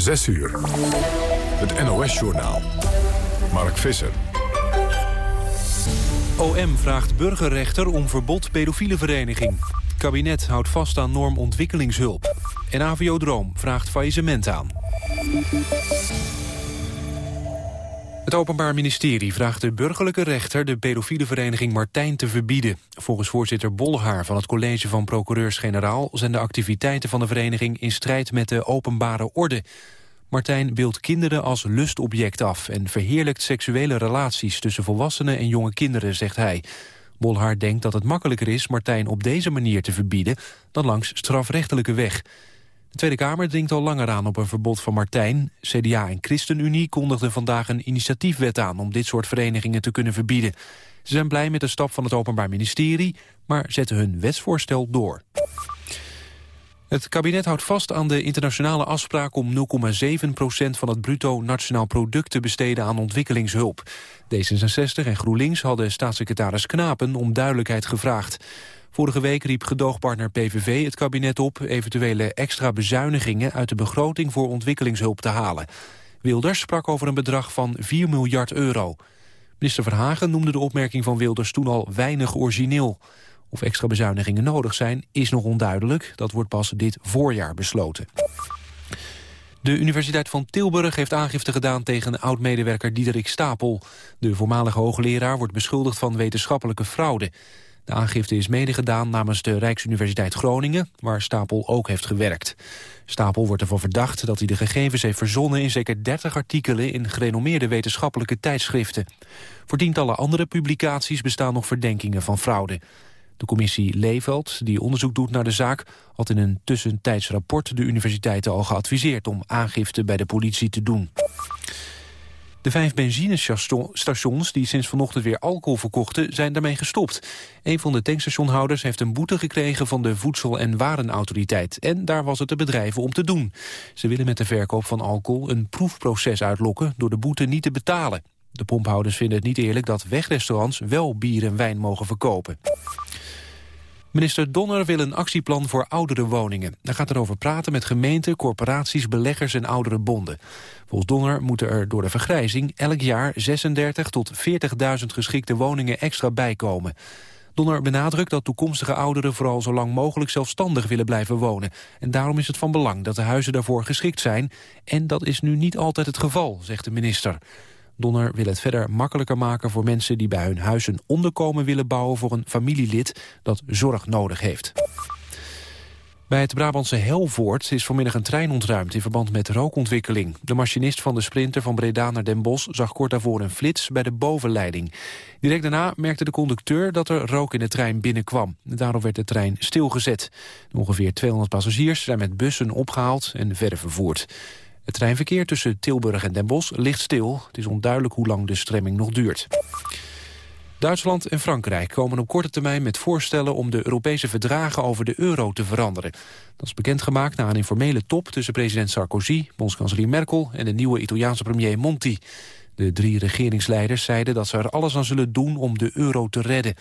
6 uur. Het NOS-journaal. Mark Visser. OM vraagt burgerrechter om verbod pedofiele vereniging. Kabinet houdt vast aan norm ontwikkelingshulp. En AVO Droom vraagt faillissement aan. Het Openbaar Ministerie vraagt de burgerlijke rechter... de pedofiele vereniging Martijn te verbieden. Volgens voorzitter Bolhaar van het College van Procureurs-Generaal... zijn de activiteiten van de vereniging in strijd met de openbare orde. Martijn beeldt kinderen als lustobject af... en verheerlijkt seksuele relaties tussen volwassenen en jonge kinderen, zegt hij. Bolhaar denkt dat het makkelijker is Martijn op deze manier te verbieden... dan langs strafrechtelijke weg. De Tweede Kamer dringt al langer aan op een verbod van Martijn. CDA en ChristenUnie kondigden vandaag een initiatiefwet aan... om dit soort verenigingen te kunnen verbieden. Ze zijn blij met de stap van het Openbaar Ministerie... maar zetten hun wetsvoorstel door. Het kabinet houdt vast aan de internationale afspraak om 0,7% van het bruto nationaal product te besteden aan ontwikkelingshulp. D66 en GroenLinks hadden staatssecretaris Knapen om duidelijkheid gevraagd. Vorige week riep gedoogpartner PVV het kabinet op... eventuele extra bezuinigingen uit de begroting voor ontwikkelingshulp te halen. Wilders sprak over een bedrag van 4 miljard euro. Minister Verhagen noemde de opmerking van Wilders toen al weinig origineel. Of extra bezuinigingen nodig zijn, is nog onduidelijk. Dat wordt pas dit voorjaar besloten. De Universiteit van Tilburg heeft aangifte gedaan tegen oud-medewerker Diederik Stapel. De voormalige hoogleraar wordt beschuldigd van wetenschappelijke fraude. De aangifte is medegedaan namens de Rijksuniversiteit Groningen... waar Stapel ook heeft gewerkt. Stapel wordt ervan verdacht dat hij de gegevens heeft verzonnen... in zeker 30 artikelen in gerenommeerde wetenschappelijke tijdschriften. Voor tientallen andere publicaties bestaan nog verdenkingen van fraude. De commissie Leeveld, die onderzoek doet naar de zaak... had in een tussentijds rapport de universiteiten al geadviseerd... om aangifte bij de politie te doen. De vijf benzinestations die sinds vanochtend weer alcohol verkochten... zijn daarmee gestopt. Een van de tankstationhouders heeft een boete gekregen... van de Voedsel- en Warenautoriteit. En daar was het de bedrijven om te doen. Ze willen met de verkoop van alcohol een proefproces uitlokken... door de boete niet te betalen. De pomphouders vinden het niet eerlijk dat wegrestaurants... wel bier en wijn mogen verkopen. Minister Donner wil een actieplan voor oudere woningen. Hij gaat erover praten met gemeenten, corporaties, beleggers en oudere bonden. Volgens Donner moeten er door de vergrijzing elk jaar 36 tot 40.000 geschikte woningen extra bijkomen. Donner benadrukt dat toekomstige ouderen vooral zo lang mogelijk zelfstandig willen blijven wonen. En daarom is het van belang dat de huizen daarvoor geschikt zijn. En dat is nu niet altijd het geval, zegt de minister. Donner wil het verder makkelijker maken voor mensen die bij hun huis een onderkomen willen bouwen voor een familielid dat zorg nodig heeft. Bij het Brabantse Helvoort is vanmiddag een trein ontruimd in verband met rookontwikkeling. De machinist van de sprinter van Breda naar Den Bosch zag kort daarvoor een flits bij de bovenleiding. Direct daarna merkte de conducteur dat er rook in de trein binnenkwam. Daarom werd de trein stilgezet. Ongeveer 200 passagiers zijn met bussen opgehaald en verder vervoerd. Het treinverkeer tussen Tilburg en Den Bosch ligt stil. Het is onduidelijk hoe lang de stremming nog duurt. Duitsland en Frankrijk komen op korte termijn met voorstellen om de Europese verdragen over de euro te veranderen. Dat is bekendgemaakt na een informele top tussen president Sarkozy, bondskanselier Merkel en de nieuwe Italiaanse premier Monti. De drie regeringsleiders zeiden dat ze er alles aan zullen doen om de euro te redden.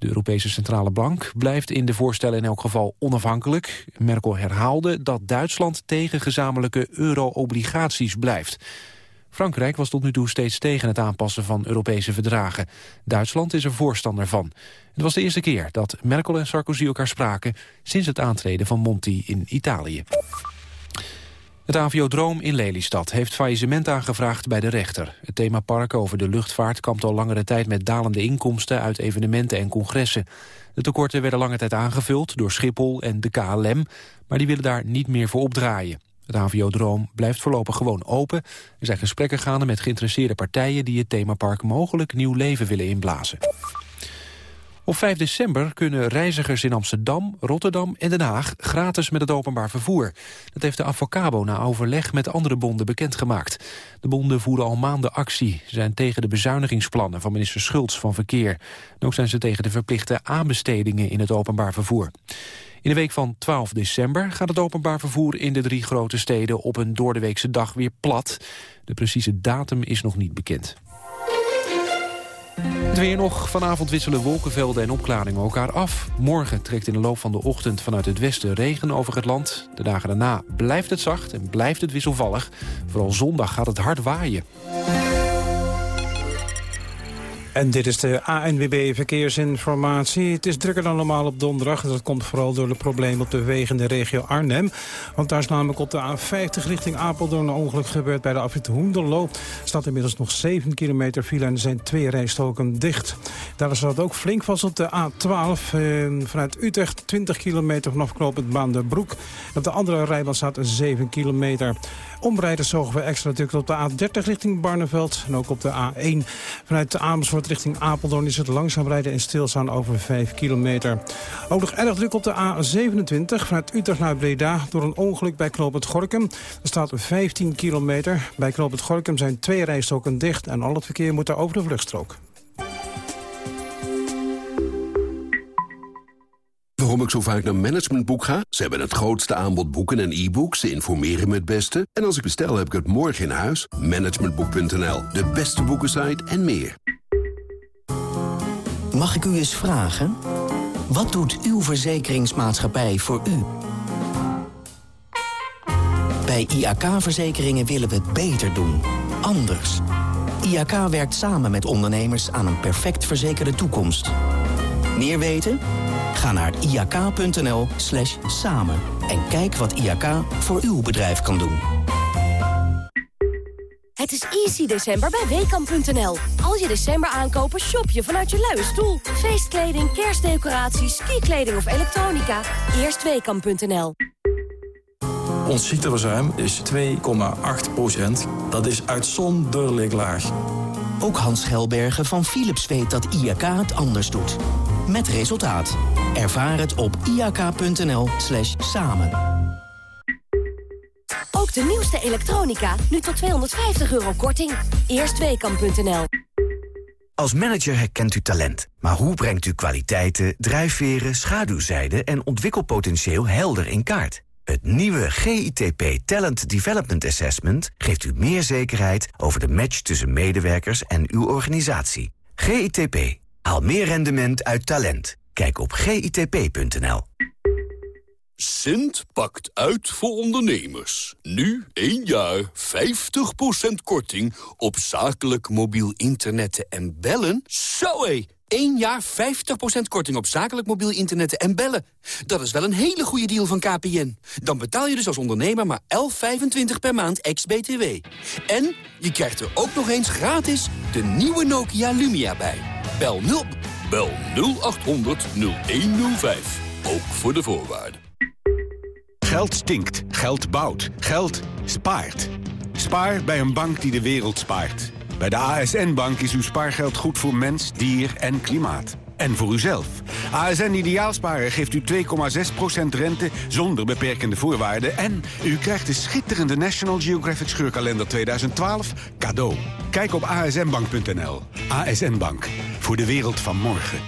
De Europese Centrale Bank blijft in de voorstellen in elk geval onafhankelijk. Merkel herhaalde dat Duitsland tegen gezamenlijke euro-obligaties blijft. Frankrijk was tot nu toe steeds tegen het aanpassen van Europese verdragen. Duitsland is er voorstander van. Het was de eerste keer dat Merkel en Sarkozy elkaar spraken... sinds het aantreden van Monti in Italië. Het Aviodroom in Lelystad heeft faillissement aangevraagd bij de rechter. Het themapark over de luchtvaart kampt al langere tijd met dalende inkomsten uit evenementen en congressen. De tekorten werden lange tijd aangevuld door Schiphol en de KLM, maar die willen daar niet meer voor opdraaien. Het Aviodroom blijft voorlopig gewoon open. Er zijn gesprekken gaande met geïnteresseerde partijen die het themapark mogelijk nieuw leven willen inblazen. Op 5 december kunnen reizigers in Amsterdam, Rotterdam en Den Haag gratis met het openbaar vervoer. Dat heeft de Avocabo na overleg met andere bonden bekendgemaakt. De bonden voeren al maanden actie. Ze zijn tegen de bezuinigingsplannen van minister Schultz van Verkeer. En ook zijn ze tegen de verplichte aanbestedingen in het openbaar vervoer. In de week van 12 december gaat het openbaar vervoer in de drie grote steden op een doordeweekse dag weer plat. De precieze datum is nog niet bekend. Het weer nog. Vanavond wisselen wolkenvelden en opklaringen elkaar af. Morgen trekt in de loop van de ochtend vanuit het westen regen over het land. De dagen daarna blijft het zacht en blijft het wisselvallig. Vooral zondag gaat het hard waaien. En dit is de ANWB Verkeersinformatie. Het is drukker dan normaal op donderdag. Dat komt vooral door de problemen op de wegen in de regio Arnhem. Want daar is namelijk op de A50 richting Apeldoorn een ongeluk gebeurd bij de afrit Hoenderloo. Er staat inmiddels nog 7 kilometer file en er zijn twee rijstoken dicht. Daar is dat ook flink vast op de A12 eh, vanuit Utrecht. 20 kilometer vanaf knooppunt Broek. Op de andere rijbaan staat 7 kilometer. Omrijders zorgen we extra natuurlijk op de A30 richting Barneveld. En ook op de A1 vanuit de Amersfoort richting Apeldoorn is het langzaam rijden en stilstaan over 5 kilometer. Ook nog erg druk op de A27 vanuit Utrecht naar Breda door een ongeluk bij Knoopend Gorkum. Er staat 15 kilometer. Bij Knoopend Gorkum zijn twee rijstroken dicht en al het verkeer moet daar over de vluchtstrook. Waarom ik zo vaak naar Managementboek ga? Ze hebben het grootste aanbod boeken en e-books. Ze informeren me het beste. En als ik bestel, heb ik het morgen in huis. Managementboek.nl, de beste boekensite en meer. Mag ik u eens vragen? Wat doet uw verzekeringsmaatschappij voor u? Bij IAK-verzekeringen willen we het beter doen. Anders. IAK werkt samen met ondernemers aan een perfect verzekerde toekomst. Meer weten? Ga naar iak.nl slash samen en kijk wat IAK voor uw bedrijf kan doen. Het is easy december bij Weekamp.nl. Als je december aankopen, shop je vanuit je luie stoel. Feestkleding, kerstdecoraties, skikleding of elektronica. Eerst Weekamp.nl. Ons ziekteverzuim is 2,8% Dat is uitzonderlijk laag. Ook Hans Gelbergen van Philips weet dat IAK het anders doet. Met resultaat. Ervaar het op iak.nl slash samen. Ook de nieuwste elektronica, nu tot 250 euro korting. Eerstweekam.nl Als manager herkent u talent. Maar hoe brengt u kwaliteiten, drijfveren, schaduwzijden... en ontwikkelpotentieel helder in kaart? Het nieuwe GITP Talent Development Assessment geeft u meer zekerheid over de match tussen medewerkers en uw organisatie. GITP. Haal meer rendement uit talent. Kijk op gitp.nl. Sint pakt uit voor ondernemers. Nu 1 jaar 50% korting op zakelijk mobiel internet en bellen. Zo hé! 1 jaar 50% korting op zakelijk mobiel internet en bellen. Dat is wel een hele goede deal van KPN. Dan betaal je dus als ondernemer maar 11,25 per maand ex-BTW. En je krijgt er ook nog eens gratis de nieuwe Nokia Lumia bij. Bel 0, bel 0800 0105. Ook voor de voorwaarden. Geld stinkt, geld bouwt, geld spaart. Spaar bij een bank die de wereld spaart. Bij de ASN-bank is uw spaargeld goed voor mens, dier en klimaat. En voor uzelf. ASN Ideaalsparen geeft u 2,6% rente zonder beperkende voorwaarden... en u krijgt de schitterende National Geographic Scheurkalender 2012 cadeau. Kijk op asnbank.nl. ASN Bank. Voor de wereld van morgen.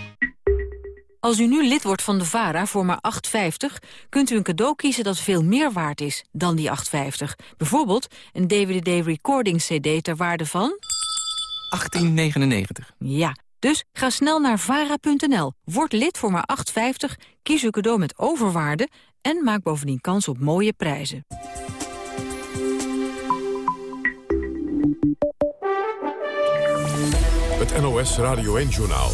Als u nu lid wordt van de VARA voor maar 8,50... kunt u een cadeau kiezen dat veel meer waard is dan die 8,50. Bijvoorbeeld een DVD-recording-cd ter waarde van... 1899. Ja, dus ga snel naar vara.nl, word lid voor maar 8,50, kies uw cadeau met overwaarde... en maak bovendien kans op mooie prijzen. Het NOS Radio 1-journaal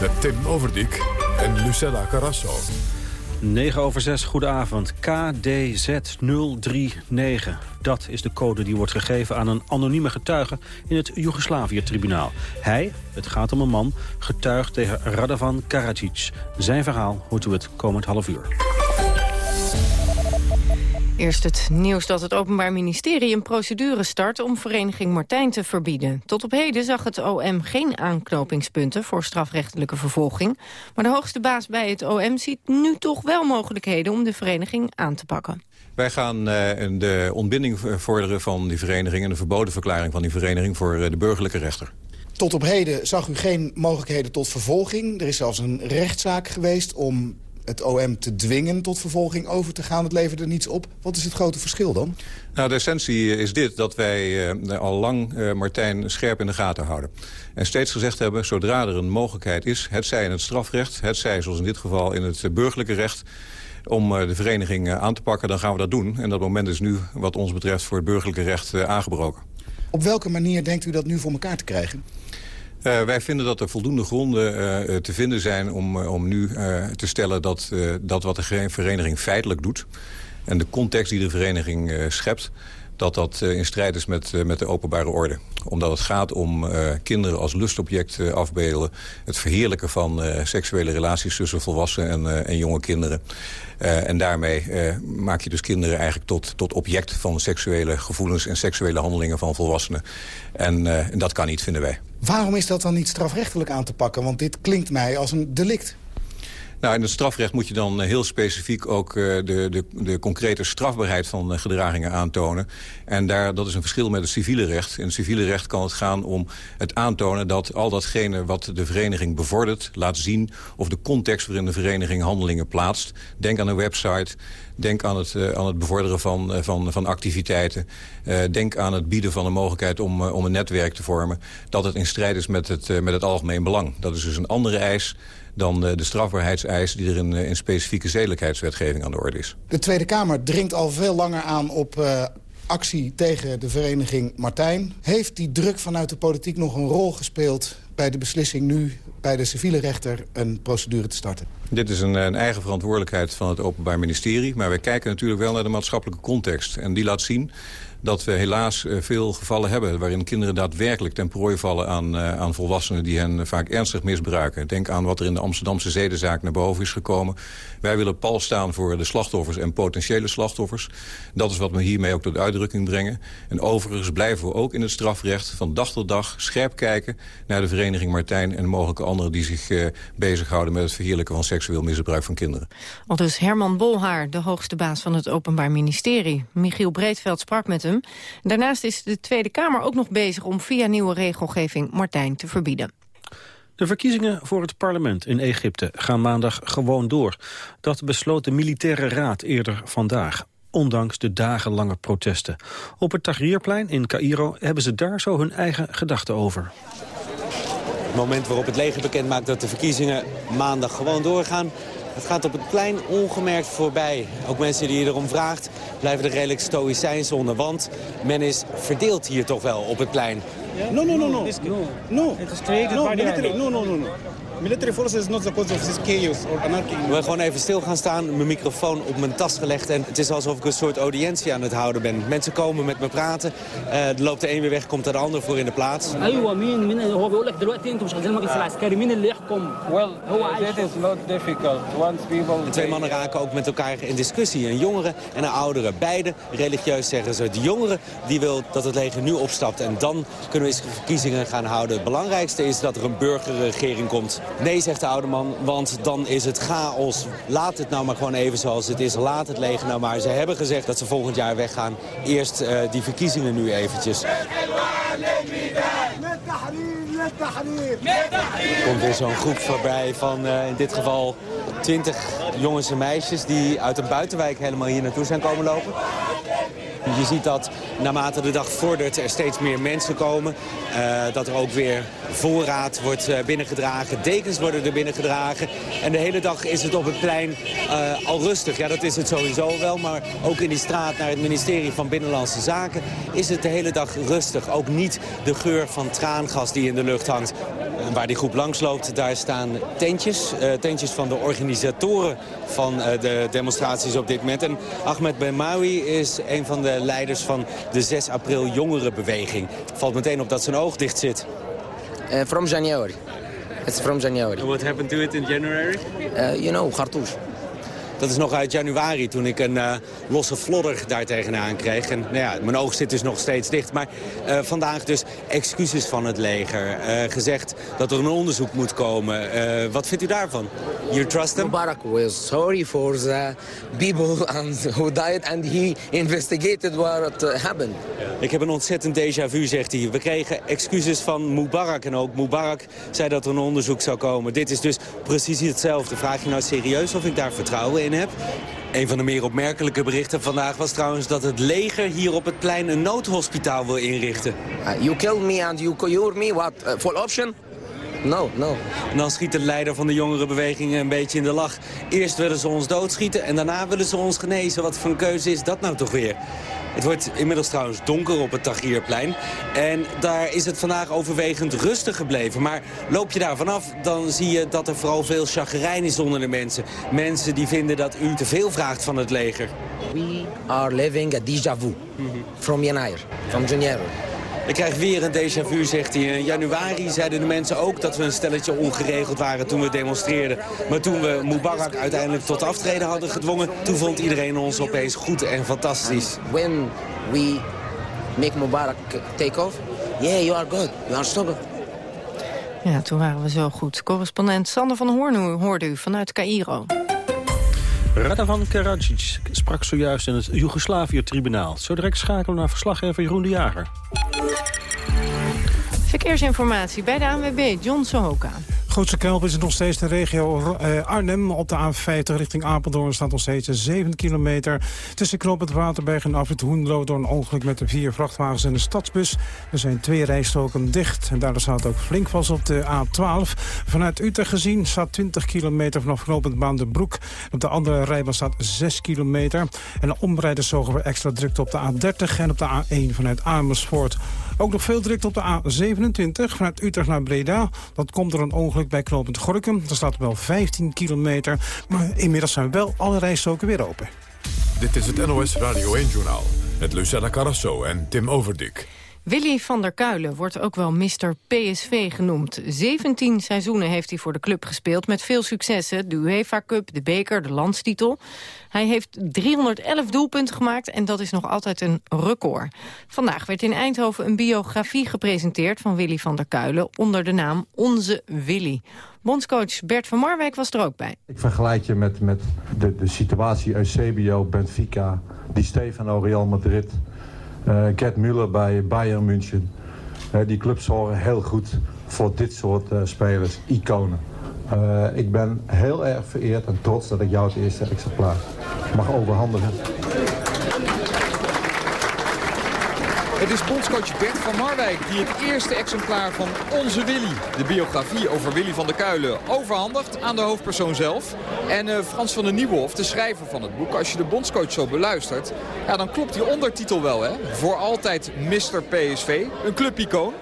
met Tim Overdijk en Lucella Carrasso. 9 over 6, goedenavond. KDZ039. Dat is de code die wordt gegeven aan een anonieme getuige in het Joegoslavië-tribunaal. Hij, het gaat om een man, getuigt tegen Radovan Karadzic. Zijn verhaal hoort u het komend half uur. Eerst het nieuws dat het Openbaar Ministerie een procedure start om vereniging Martijn te verbieden. Tot op heden zag het OM geen aanknopingspunten voor strafrechtelijke vervolging. Maar de hoogste baas bij het OM ziet nu toch wel mogelijkheden om de vereniging aan te pakken. Wij gaan uh, de ontbinding vorderen van die vereniging en de verboden verklaring van die vereniging voor uh, de burgerlijke rechter. Tot op heden zag u geen mogelijkheden tot vervolging. Er is zelfs een rechtszaak geweest om het OM te dwingen tot vervolging over te gaan. Het leverde niets op. Wat is het grote verschil dan? Nou, de essentie is dit, dat wij uh, al lang uh, Martijn scherp in de gaten houden. En steeds gezegd hebben, zodra er een mogelijkheid is... het zij in het strafrecht, het zij zoals in dit geval in het burgerlijke recht om de vereniging aan te pakken, dan gaan we dat doen. En dat moment is nu, wat ons betreft, voor het burgerlijke recht aangebroken. Op welke manier denkt u dat nu voor elkaar te krijgen? Uh, wij vinden dat er voldoende gronden uh, te vinden zijn om, om nu te stellen dat, dat wat de vereniging feitelijk doet... en de context die de vereniging schept dat dat in strijd is met, met de openbare orde. Omdat het gaat om kinderen als lustobject afbeelden... het verheerlijken van seksuele relaties tussen volwassenen en, en jonge kinderen. en daarmee maak je dus kinderen eigenlijk tot, tot object van seksuele gevoelens... en seksuele handelingen van volwassenen. En, en dat kan niet, vinden wij. Waarom is dat dan niet strafrechtelijk aan te pakken? Want dit klinkt mij als een delict. Nou, in het strafrecht moet je dan heel specifiek ook de, de, de concrete strafbaarheid van gedragingen aantonen. En daar, dat is een verschil met het civiele recht. In het civiele recht kan het gaan om het aantonen dat al datgene wat de vereniging bevordert, laat zien of de context waarin de vereniging handelingen plaatst. Denk aan een website, Denk aan het, aan het bevorderen van, van, van activiteiten. Denk aan het bieden van een mogelijkheid om, om een netwerk te vormen. Dat het in strijd is met het, met het algemeen belang. Dat is dus een andere eis dan de strafbaarheidseis die er in, in specifieke zedelijkheidswetgeving aan de orde is. De Tweede Kamer dringt al veel langer aan op actie tegen de vereniging Martijn. Heeft die druk vanuit de politiek nog een rol gespeeld bij de beslissing nu bij de civiele rechter een procedure te starten? Dit is een, een, eigen verantwoordelijkheid van het Openbaar Ministerie. Maar wij kijken natuurlijk wel naar de maatschappelijke context. En die laat zien dat we helaas eh, veel gevallen hebben... waarin kinderen daadwerkelijk ten prooi vallen aan, uh, aan volwassenen... die hen vaak ernstig misbruiken. Denk aan wat er in de Amsterdamse zedenzaak naar boven is gekomen. Wij willen pal staan voor de slachtoffers en potentiële slachtoffers. Dat is wat we hiermee ook tot uitdrukking brengen. En overigens blijven we ook in het strafrecht van dag tot dag scherp kijken... naar de vereniging Martijn en mogelijke anderen die zich bezighouden... met het verheerlijken van seksueel misbruik van kinderen. Al dus Herman Bolhaar, de hoogste baas van het Openbaar Ministerie. Michiel Breedveld sprak met hem. Daarnaast is de Tweede Kamer ook nog bezig om via nieuwe regelgeving Martijn te verbieden. De verkiezingen voor het parlement in Egypte gaan maandag gewoon door. Dat besloot de militaire raad eerder vandaag ondanks de dagenlange protesten. Op het Tahrirplein in Cairo hebben ze daar zo hun eigen gedachten over. Het moment waarop het leger bekend maakt dat de verkiezingen maandag gewoon doorgaan... Het gaat op het plein ongemerkt voorbij. Ook mensen die je erom vraagt blijven er redelijk stoïcijns onder. Want men is verdeeld hier toch wel op het plein. No, no, no, no. No, no. It is created no, military. No, no, no, no. Military forces is not the cause of this chaos or anarchy. Ik wil gewoon even stil gaan staan, mijn microfoon op mijn tas gelegd... en het is alsof ik een soort audiëntie aan het houden ben. Mensen komen met me praten, uh, er loopt de een weer weg, komt er de ander voor in de plaats. Well, that is not difficult. Once people... En twee mannen raken ook met elkaar in discussie. Een jongere en een oudere. Beide religieus zeggen ze. De jongere die wil dat het leger nu opstapt en dan kunnen we eens verkiezingen gaan houden. Het belangrijkste is dat er een burgerregering komt. Nee, zegt de oude man, want dan is het chaos. Laat het nou maar gewoon even zoals het is. Laat het leger nou maar. Ze hebben gezegd dat ze volgend jaar weggaan. Eerst uh, die verkiezingen nu eventjes. Er komt weer zo'n groep voorbij van uh, in dit geval 20 jongens en meisjes... die uit een buitenwijk helemaal hier naartoe zijn komen lopen. Je ziet dat naarmate de dag vordert er steeds meer mensen komen. Uh, dat er ook weer voorraad wordt uh, binnengedragen. Dekens worden er binnengedragen. En de hele dag is het op het plein uh, al rustig. Ja, dat is het sowieso wel. Maar ook in die straat naar het ministerie van Binnenlandse Zaken is het de hele dag rustig. Ook niet de geur van traangas die in de lucht hangt. Waar die groep langs loopt, daar staan tentjes. tentjes van de organisatoren van de demonstraties op dit moment. En Ahmed Bemawi is een van de leiders van de 6 april jongerenbeweging. Valt meteen op dat zijn oog dicht zit. Uh, from January. It's from January. And what happened to it in January? Uh, you know, cartouche. Dat is nog uit januari toen ik een losse flodder daar tegenaan kreeg. En nou ja, mijn oog zit dus nog steeds dicht. Maar vandaag dus excuses van het leger. gezegd dat er een onderzoek moet komen. wat vindt u daarvan? You trust him? Mubarak was sorry for the people and who died and he investigated what happened. Ik heb een ontzettend déjà vu, zegt hij. We kregen excuses van Mubarak en ook Mubarak zei dat er een onderzoek zou komen. Dit is dus precies hetzelfde. Vraag je nou serieus of ik daar vertrouwen in heb? Een van de meer opmerkelijke berichten vandaag was trouwens dat het leger hier op het plein een noodhospitaal wil inrichten. Uh, you killed me and you cure me, what, uh, full option? No, no. En dan schiet de leider van de jongerenbeweging een beetje in de lach. Eerst willen ze ons doodschieten en daarna willen ze ons genezen. Wat voor een keuze is dat nou toch weer? Het wordt inmiddels trouwens donker op het Tagierplein. En daar is het vandaag overwegend rustig gebleven. Maar loop je daar vanaf, dan zie je dat er vooral veel chagrijn is onder de mensen. Mensen die vinden dat u te veel vraagt van het leger. We are living a déjà vu from January, from January. Ik krijg weer een déjà vu, zegt hij. In januari zeiden de mensen ook dat we een stelletje ongeregeld waren toen we demonstreerden. Maar toen we Mubarak uiteindelijk tot aftreden hadden gedwongen... toen vond iedereen ons opeens goed en fantastisch. When we make Mubarak take off, yeah, you are good. You are so good. Ja, toen waren we zo goed. Correspondent Sander van Hoorn hoorde u vanuit Cairo. Radovan Karadzic sprak zojuist in het Joegoslavië-tribunaal. Zo direct schakelen naar verslaggever Jeroen de Jager. Verkeersinformatie bij de ANWB, John Sohoka grootste kelp is nog steeds de regio eh, Arnhem. Op de A50 richting Apeldoorn staat nog steeds 7 kilometer. Tussen Knoop het Waterberg en Afrit Hoenlo... door een ongeluk met de vier vrachtwagens en een stadsbus. Er zijn twee rijstroken dicht. En daardoor staat ook flink vast op de A12. Vanuit Utrecht gezien staat 20 kilometer vanaf knooppunt Baan de Broek. Op de andere rijbaan staat 6 kilometer. En de omrijders zorgen voor extra drukte op de A30 en op de A1 vanuit Amersfoort. Ook nog veel drukte op de A27 vanuit Utrecht naar Breda. Dat komt door een ongeluk bij knooppunt Gorkum. Daar staat wel 15 kilometer. Maar inmiddels zijn wel alle rijstroken weer open. Dit is het NOS Radio 1-journaal met Lucella Carrasso en Tim Overdik. Willy van der Kuilen wordt ook wel Mr. PSV genoemd. 17 seizoenen heeft hij voor de club gespeeld met veel successen. De UEFA Cup, de beker, de landstitel. Hij heeft 311 doelpunten gemaakt en dat is nog altijd een record. Vandaag werd in Eindhoven een biografie gepresenteerd van Willy van der Kuilen... onder de naam Onze Willy. Bondscoach Bert van Marwijk was er ook bij. Ik vergelijk je met, met de, de situatie Eusebio, Benfica, Di Stefano, Real Madrid... Uh, Gerd Müller bij Bayern München. Uh, die clubs zorgen heel goed voor dit soort uh, spelers, iconen. ik ben heel erg vereerd en trots dat ik jou het eerste exemplaar mag overhandigen. Het is bondscoach Bert van Marwijk die het eerste exemplaar van Onze Willy... de biografie over Willy van der Kuilen overhandigt aan de hoofdpersoon zelf. En uh, Frans van den Nieuwhof, de schrijver van het boek... als je de bondscoach zo beluistert, ja, dan klopt die ondertitel wel. Hè? Voor altijd Mr. PSV, een clubicoon.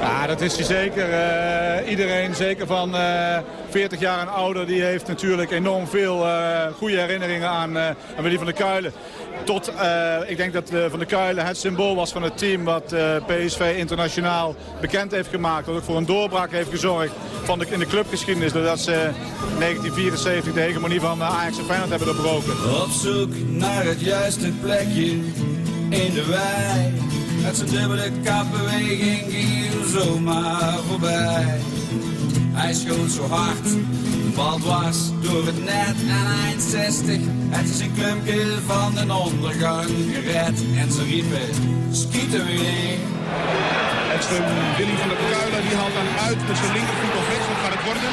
Ja, dat is hij zeker. Uh, iedereen, zeker van uh, 40 jaar en ouder, die heeft natuurlijk enorm veel uh, goede herinneringen aan, aan Willy van der Kuilen. Tot, uh, ik denk dat uh, Van der Kuilen het symbool was van het team wat uh, PSV internationaal bekend heeft gemaakt. Dat ook voor een doorbraak heeft gezorgd van in de clubgeschiedenis. Doordat ze in 1974 de hegemonie van Ajax en Feyenoord hebben doorbroken. Op zoek naar het juiste plekje in de wei. Met zijn dubbele kapbeweging ging zomaar voorbij. Hij schoot zo hard bal dwars door het net en eind 60. Het is een clubje van de ondergang gered. En ze riepen, schieten weer. Is Willy van der Kuilen, die haalt dan uit met zijn linkervoet of rechts. Wat gaat het worden?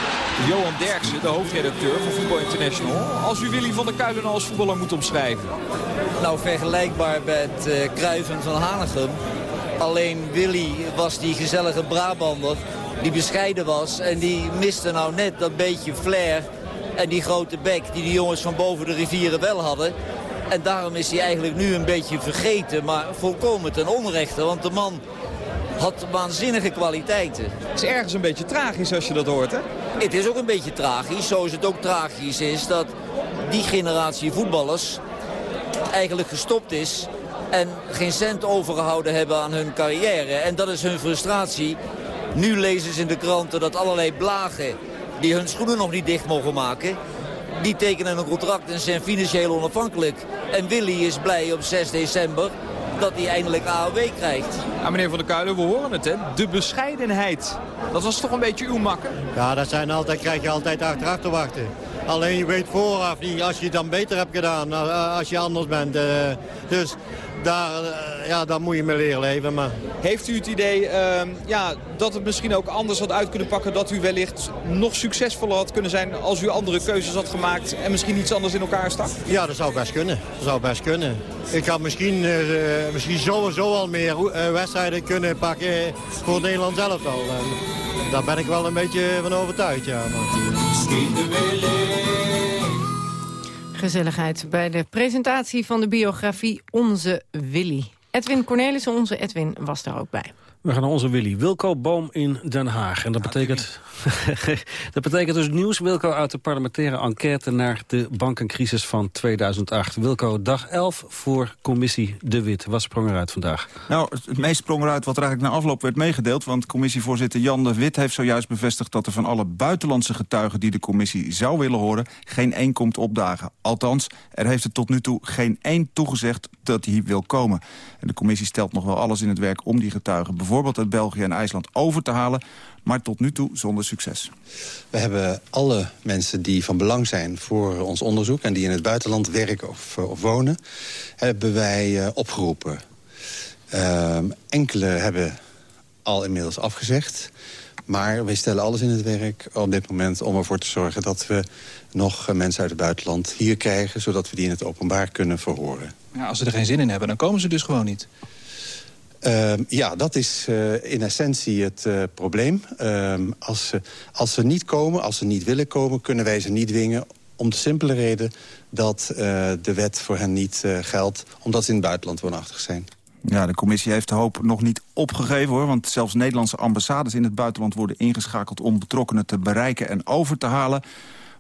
Johan Derksen, de hoofdredacteur van Voetbal International. Als u Willy van der Kuilen als voetballer moet omschrijven. Nou, vergelijkbaar met uh, Kruiven van Hanegem. Alleen Willy was die gezellige Brabander die bescheiden was. En die miste nou net dat beetje flair en die grote bek die de jongens van boven de rivieren wel hadden. En daarom is hij eigenlijk nu een beetje vergeten, maar volkomen ten onrechte. Want de man had waanzinnige kwaliteiten. Het is ergens een beetje tragisch als je dat hoort, hè? Het is ook een beetje tragisch, zoals het ook tragisch is dat die generatie voetballers eigenlijk gestopt is en geen cent overgehouden hebben aan hun carrière. En dat is hun frustratie nu lezen ze in de kranten dat allerlei blagen die hun schoenen nog niet dicht mogen maken... die tekenen een contract en zijn financieel onafhankelijk. En Willy is blij op 6 december dat hij eindelijk AOW krijgt. Ja, meneer Van der Kuilen, we horen het, hè? De bescheidenheid. Dat was toch een beetje uw makker? Ja, dat zijn altijd, krijg je altijd achteraf te wachten. Alleen je weet vooraf niet als je het dan beter hebt gedaan eh, als je anders bent. Uh, dus daar, uh, ja, daar moet je mee leren leven. Maar... Heeft u het idee uh, ja, dat het misschien ook anders had uit kunnen pakken... dat u wellicht nog succesvoller had kunnen zijn als u andere keuzes had gemaakt... en misschien iets anders in elkaar stak? Ja, dat zou best kunnen. Dat zou best kunnen. Ik had misschien, misschien sowieso al meer wedstrijden kunnen pakken voor Nederland zelf al. daar ben ik wel een beetje van overtuigd, ja. Maar... Gezelligheid bij de presentatie van de biografie Onze Willy. Edwin Cornelissen, onze Edwin, was daar ook bij. We gaan naar onze Willy. Wilco Boom in Den Haag. En dat betekent, dat betekent dus nieuws, Wilco, uit de parlementaire enquête... naar de bankencrisis van 2008. Wilco, dag 11 voor commissie De Wit. Wat sprong eruit vandaag? Nou, het meest sprong eruit wat er eigenlijk na afloop werd meegedeeld. Want commissievoorzitter Jan de Wit heeft zojuist bevestigd... dat er van alle buitenlandse getuigen die de commissie zou willen horen... geen één komt opdagen. Althans, er heeft er tot nu toe geen één toegezegd dat hij wil komen. En de commissie stelt nog wel alles in het werk om die getuigen bijvoorbeeld uit België en IJsland over te halen. Maar tot nu toe zonder succes. We hebben alle mensen die van belang zijn voor ons onderzoek... en die in het buitenland werken of, of wonen, hebben wij uh, opgeroepen. Uh, enkele hebben al inmiddels afgezegd. Maar wij stellen alles in het werk op dit moment om ervoor te zorgen... dat we nog uh, mensen uit het buitenland hier krijgen... zodat we die in het openbaar kunnen verhoren. Ja, als ze er geen zin in hebben, dan komen ze dus gewoon niet. Uh, ja, dat is uh, in essentie het uh, probleem. Ehm, als, ze, als ze niet komen, als ze niet willen komen... kunnen wij ze niet dwingen om de simpele reden... dat de wet voor hen niet geldt, omdat ze in het buitenland woonachtig zijn. Ja, de commissie heeft de hoop nog niet opgegeven, hoor. Want zelfs Nederlandse ambassades in het buitenland worden ingeschakeld... om betrokkenen te bereiken en over te halen.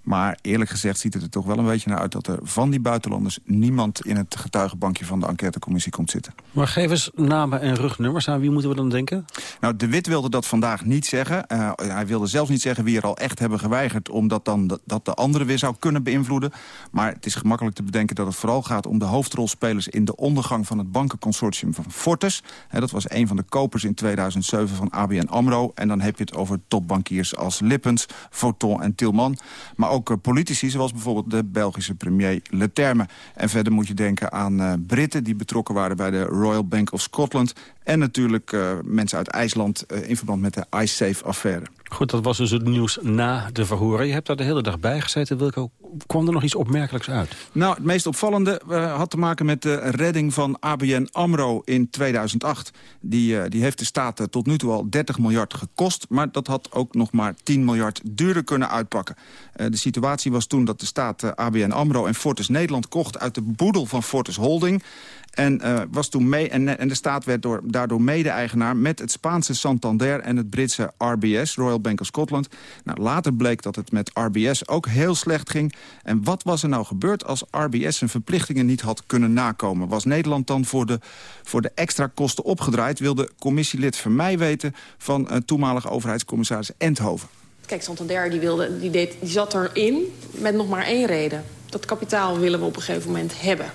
Maar eerlijk gezegd ziet het er toch wel een beetje naar uit... dat er van die buitenlanders niemand in het getuigenbankje van de enquêtecommissie komt zitten. Maar geef eens namen en rugnummers aan. Wie moeten we dan denken? Nou, De Wit wilde dat vandaag niet zeggen. Uh, hij wilde zelfs niet zeggen wie er al echt hebben geweigerd... omdat dan de, dat de anderen weer zou kunnen beïnvloeden. Maar het is gemakkelijk te bedenken dat het vooral gaat om de hoofdrolspelers... in de ondergang van het bankenconsortium van Fortis. He, dat was een van de kopers in 2007 van ABN AMRO. En dan heb je het over topbankiers als Lippens, Voton en Tilman. Maar ook eh, politici, zoals bijvoorbeeld de Belgische premier Leterme. En verder moet je denken aan uh, Britten die betrokken waren bij de Royal Bank of Scotland. En natuurlijk uh, mensen uit IJsland in verband met de iSafe-affaire. Goed, dat was dus het nieuws na de verhoren. Je hebt daar de hele dag bij gezeten, Wilco. Kwam er nog iets opmerkelijks uit? Nou, het meest opvallende uh, had te maken met de redding van ABN AMRO in 2008. Die, uh, die heeft de staat tot nu toe al 30 miljard gekost... maar dat had ook nog maar 10 miljard duurder kunnen uitpakken. De situatie was toen dat de staat ABN AMRO en Fortis Nederland kocht... uit de boedel van Fortis Holding... En, uh, was toen mee, en, en de staat werd door, daardoor mede-eigenaar... met het Spaanse Santander en het Britse RBS, Royal Bank of Scotland. Nou, later bleek dat het met RBS ook heel slecht ging. En wat was er nou gebeurd als RBS zijn verplichtingen niet had kunnen nakomen? Was Nederland dan voor de, voor de extra kosten opgedraaid? Wilde commissielid Vermeij weten van uh, toenmalige overheidscommissaris Endhoven. Kijk, Santander die wilde, die, deed, die zat erin met nog maar één reden. Dat kapitaal willen we op een gegeven moment hebben.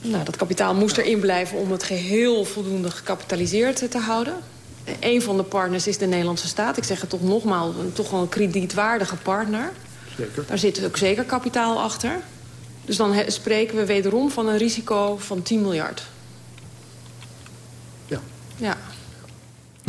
Nou, dat kapitaal moest erin blijven om het geheel voldoende gecapitaliseerd te houden. Een van de partners is de Nederlandse staat. Ik zeg het toch nogmaals, een, toch wel een kredietwaardige partner. Zeker. Daar zit ook zeker kapitaal achter. Dus dan spreken we wederom van een risico van 10 miljard. Ja. Ja.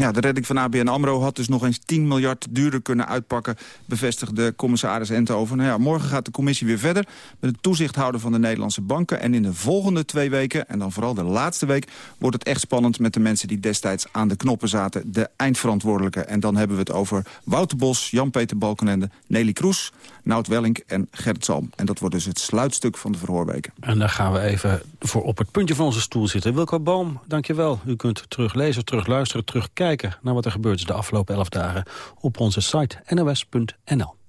Ja, de redding van ABN AMRO had dus nog eens 10 miljard duurder kunnen uitpakken... bevestigde commissaris Enthoven. Nou ja, morgen gaat de commissie weer verder met het toezichthouder van de Nederlandse banken. En in de volgende twee weken, en dan vooral de laatste week... wordt het echt spannend met de mensen die destijds aan de knoppen zaten. De eindverantwoordelijke. En dan hebben we het over Wouter Bos, Jan-Peter Balkenende, Nelly Kroes... Nout Wellink en Gert Salm. En dat wordt dus het sluitstuk van de verhoorweken. En daar gaan we even voor op het puntje van onze stoel zitten. Wilco Boom, dankjewel. U kunt teruglezen, terugluisteren, terugkijken... naar wat er gebeurd is de afgelopen elf dagen op onze site nos.nl.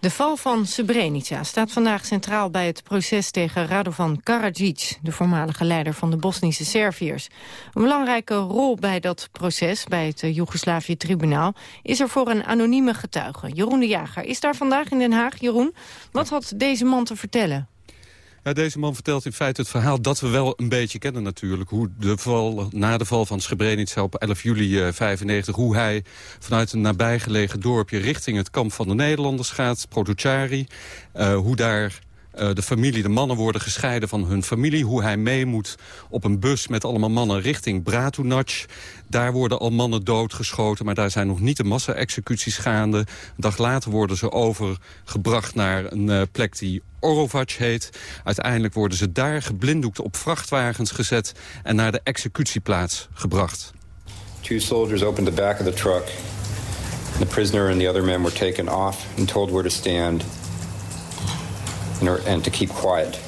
De val van Srebrenica staat vandaag centraal bij het proces tegen Radovan Karadzic, de voormalige leider van de Bosnische Serviërs. Een belangrijke rol bij dat proces, bij het eh, Joegoslavië-tribunaal, is er voor een anonieme getuige. Jeroen de Jager is daar vandaag in Den Haag. Jeroen, wat had deze man te vertellen? Ja, deze man vertelt in feite het verhaal dat we wel een beetje kennen natuurlijk. Hoe de val, na de val van Srebrenica op 11 juli 1995... hoe hij vanuit een nabijgelegen dorpje richting het kamp van de Nederlanders gaat... Producari, uh, hoe daar uh, de familie, de mannen worden gescheiden van hun familie. Hoe hij mee moet op een bus met allemaal mannen richting Bratunac. Daar worden al mannen doodgeschoten, maar daar zijn nog niet de massa-executies gaande. Een dag later worden ze overgebracht naar een uh, plek die Orovac heet. Uiteindelijk worden ze daar geblinddoekt op vrachtwagens gezet... en naar de executieplaats gebracht. Two soldiers opened the back of the truck. The prisoner and the other men were taken off and told where to stand and to keep quiet.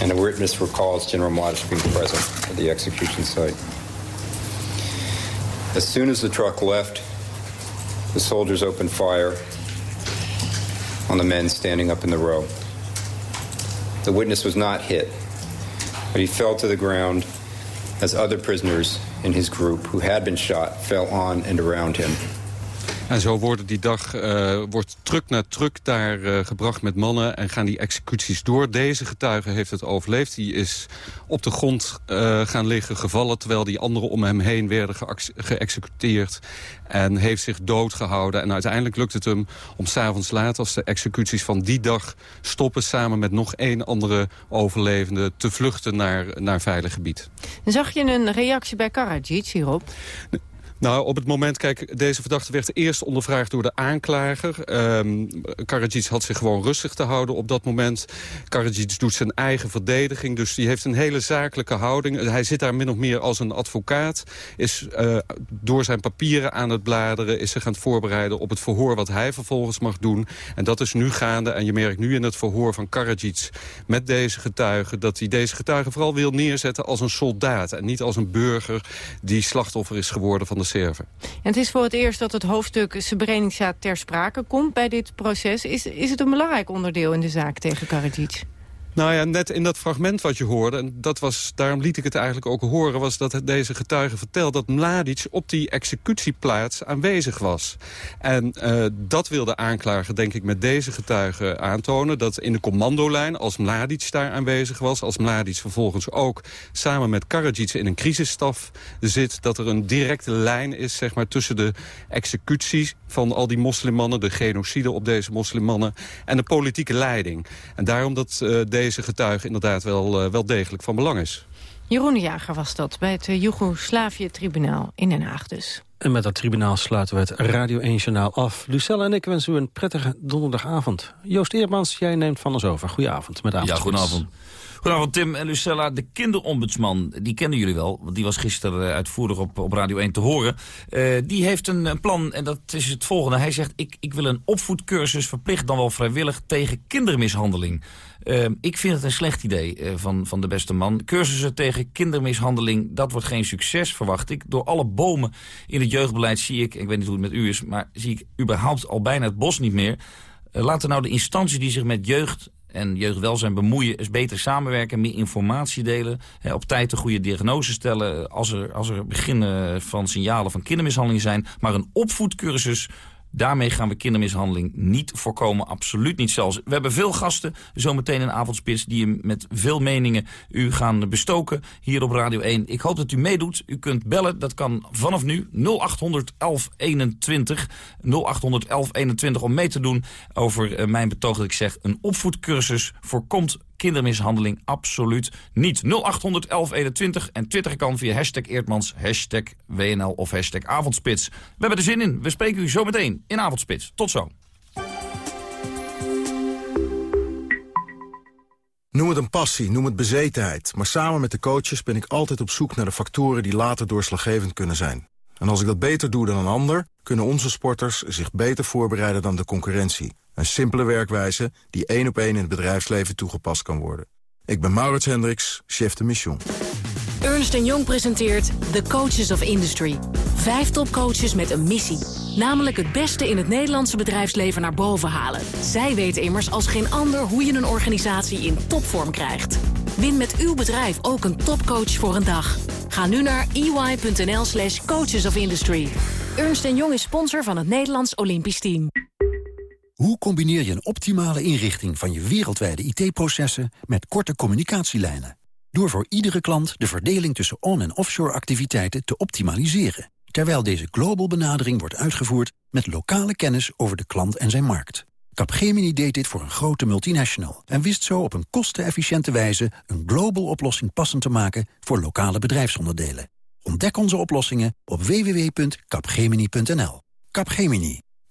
And a witness recalls General Mladic being present at the execution site. As soon as the truck left, the soldiers opened fire on the men standing up in the row. The witness was not hit, but he fell to the ground as other prisoners in his group who had been shot fell on and around him. En zo worden die dag, uh, wordt truck na truck daar uh, gebracht met mannen... en gaan die executies door. Deze getuige heeft het overleefd. Die is op de grond uh, gaan liggen, gevallen... terwijl die anderen om hem heen werden geëxecuteerd. En heeft zich doodgehouden. En uiteindelijk lukt het hem om s'avonds laat... als de executies van die dag stoppen... samen met nog één andere overlevende... te vluchten naar, naar veilig gebied. Zag je een reactie bij Karadzic hierop? Nou, op het moment, kijk, deze verdachte werd eerst ondervraagd door de aanklager. Um, Karadzic had zich gewoon rustig te houden op dat moment. Karadzic doet zijn eigen verdediging, dus die heeft een hele zakelijke houding. Hij zit daar min of meer als een advocaat. Is uh, door zijn papieren aan het bladeren, is zich aan het voorbereiden op het verhoor wat hij vervolgens mag doen. En dat is nu gaande. En je merkt nu in het verhoor van Karadzic met deze getuigen... dat hij deze getuigen vooral wil neerzetten als een soldaat... en niet als een burger die slachtoffer is geworden van de En het is voor het eerst dat het hoofdstuk Srebrenica ter sprake komt bij dit proces. Is, is het een belangrijk onderdeel in de zaak tegen Karadzic? Nou ja, net in dat fragment wat je hoorde... en dat was, daarom liet ik het eigenlijk ook horen... was dat deze getuige vertelt dat Mladic op die executieplaats aanwezig was. En uh, dat wil de aanklager, denk ik, met deze getuige aantonen... dat in de commandolijn, als Mladic daar aanwezig was... als Mladic vervolgens ook samen met Karadzic in een crisisstaf zit... dat er een directe lijn is zeg maar, tussen de executies van al die moslimmannen... de genocide op deze moslimmannen en de politieke leiding. En daarom dat uh, deze getuige inderdaad wel, uh, wel degelijk van belang is. Jeroen de Jager was dat bij het Joegoslavië-tribunaal in Den Haag dus. En met dat tribunaal sluiten we het Radio 1-journaal af. Lucella en ik wensen u een prettige donderdagavond. Joost Eermans, jij neemt van ons over. Goedenavond. Met Ja, goedenavond. Goedenavond Tim en Lucella. De kinderombudsman, die kennen jullie wel. Want die was gisteren uitvoerig op, op Radio 1 te horen. Uh, die heeft een, een, plan en dat is het volgende. Hij zegt, ik, ik wil een opvoedcursus verplicht dan wel vrijwillig tegen kindermishandeling. Uh, ik vind het een slecht idee van, van de beste man. Cursussen tegen kindermishandeling, dat wordt geen succes, verwacht ik. Door alle bomen in het jeugdbeleid zie ik, ik weet niet hoe het met u is... maar zie ik überhaupt al bijna het bos niet meer. Laten nou de instantie die zich met jeugd en jeugdwelzijn bemoeien... is beter samenwerken, meer informatie delen... Hè, op tijd de goede diagnose stellen... als er, als er beginnen van signalen van kindermishandeling zijn. Maar een opvoedcursus Daarmee gaan we kindermishandeling niet voorkomen. Absoluut niet zelfs. We hebben veel gasten, zometeen in Avondspits... die met veel meningen u gaan bestoken hier op Radio 1. Ik hoop dat u meedoet. U kunt bellen, dat kan vanaf nu 0800 1121. 0800 1121 om mee te doen over uh, mijn betoog dat ik zeg... een opvoedcursus voorkomt kindermishandeling absoluut niet. 0800 1121 en Twitter kan via hashtag Eertmans, hashtag WNL of hashtag Avondspits. We hebben er zin in. We spreken u zo meteen in Avondspits. Tot zo. Noem het een passie, noem het bezetenheid. Maar samen met de coaches ben ik altijd op zoek naar de factoren die later doorslaggevend kunnen zijn. En als ik dat beter doe dan een ander, kunnen onze sporters zich beter voorbereiden dan de concurrentie. Een simpele werkwijze die één op één in het bedrijfsleven toegepast kan worden. Ik ben Maurits Hendricks, chef de mission. Ernst Jong presenteert The Coaches of Industry. Vijf topcoaches met een missie Namelijk het beste in het Nederlandse bedrijfsleven naar boven halen. Zij weten immers als geen ander hoe je een organisatie in topvorm krijgt. Win met uw bedrijf ook een topcoach voor een dag. Ga nu naar ey.nl slash coaches of industry. Ernst Jong is sponsor van het Nederlands Olympisch Team. Hoe combineer je een optimale inrichting van je wereldwijde IT-processen... met korte communicatielijnen? Door voor iedere klant de verdeling tussen on- en offshore activiteiten te optimaliseren. Terwijl deze global benadering wordt uitgevoerd met lokale kennis over de klant en zijn markt. Capgemini deed dit voor een grote multinational en wist zo op een kostenefficiënte wijze een global oplossing passend te maken voor lokale bedrijfsonderdelen. Ontdek onze oplossingen op www.capgemini.nl. Capgemini.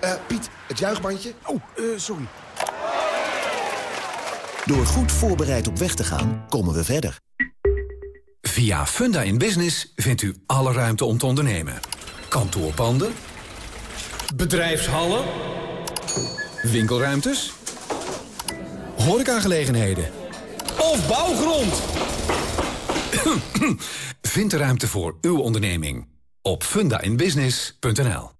Eh Piet, het juichbandje. Oh, eh, sorry. Door goed voorbereid op weg te gaan, komen we verder. Via Funda in Business vindt u alle ruimte om te ondernemen. Kantoorpanden. Bedrijfshallen. Winkelruimtes. Horecagelegenheden. Of bouwgrond. Vind de ruimte voor uw onderneming op fundainbusiness.nl.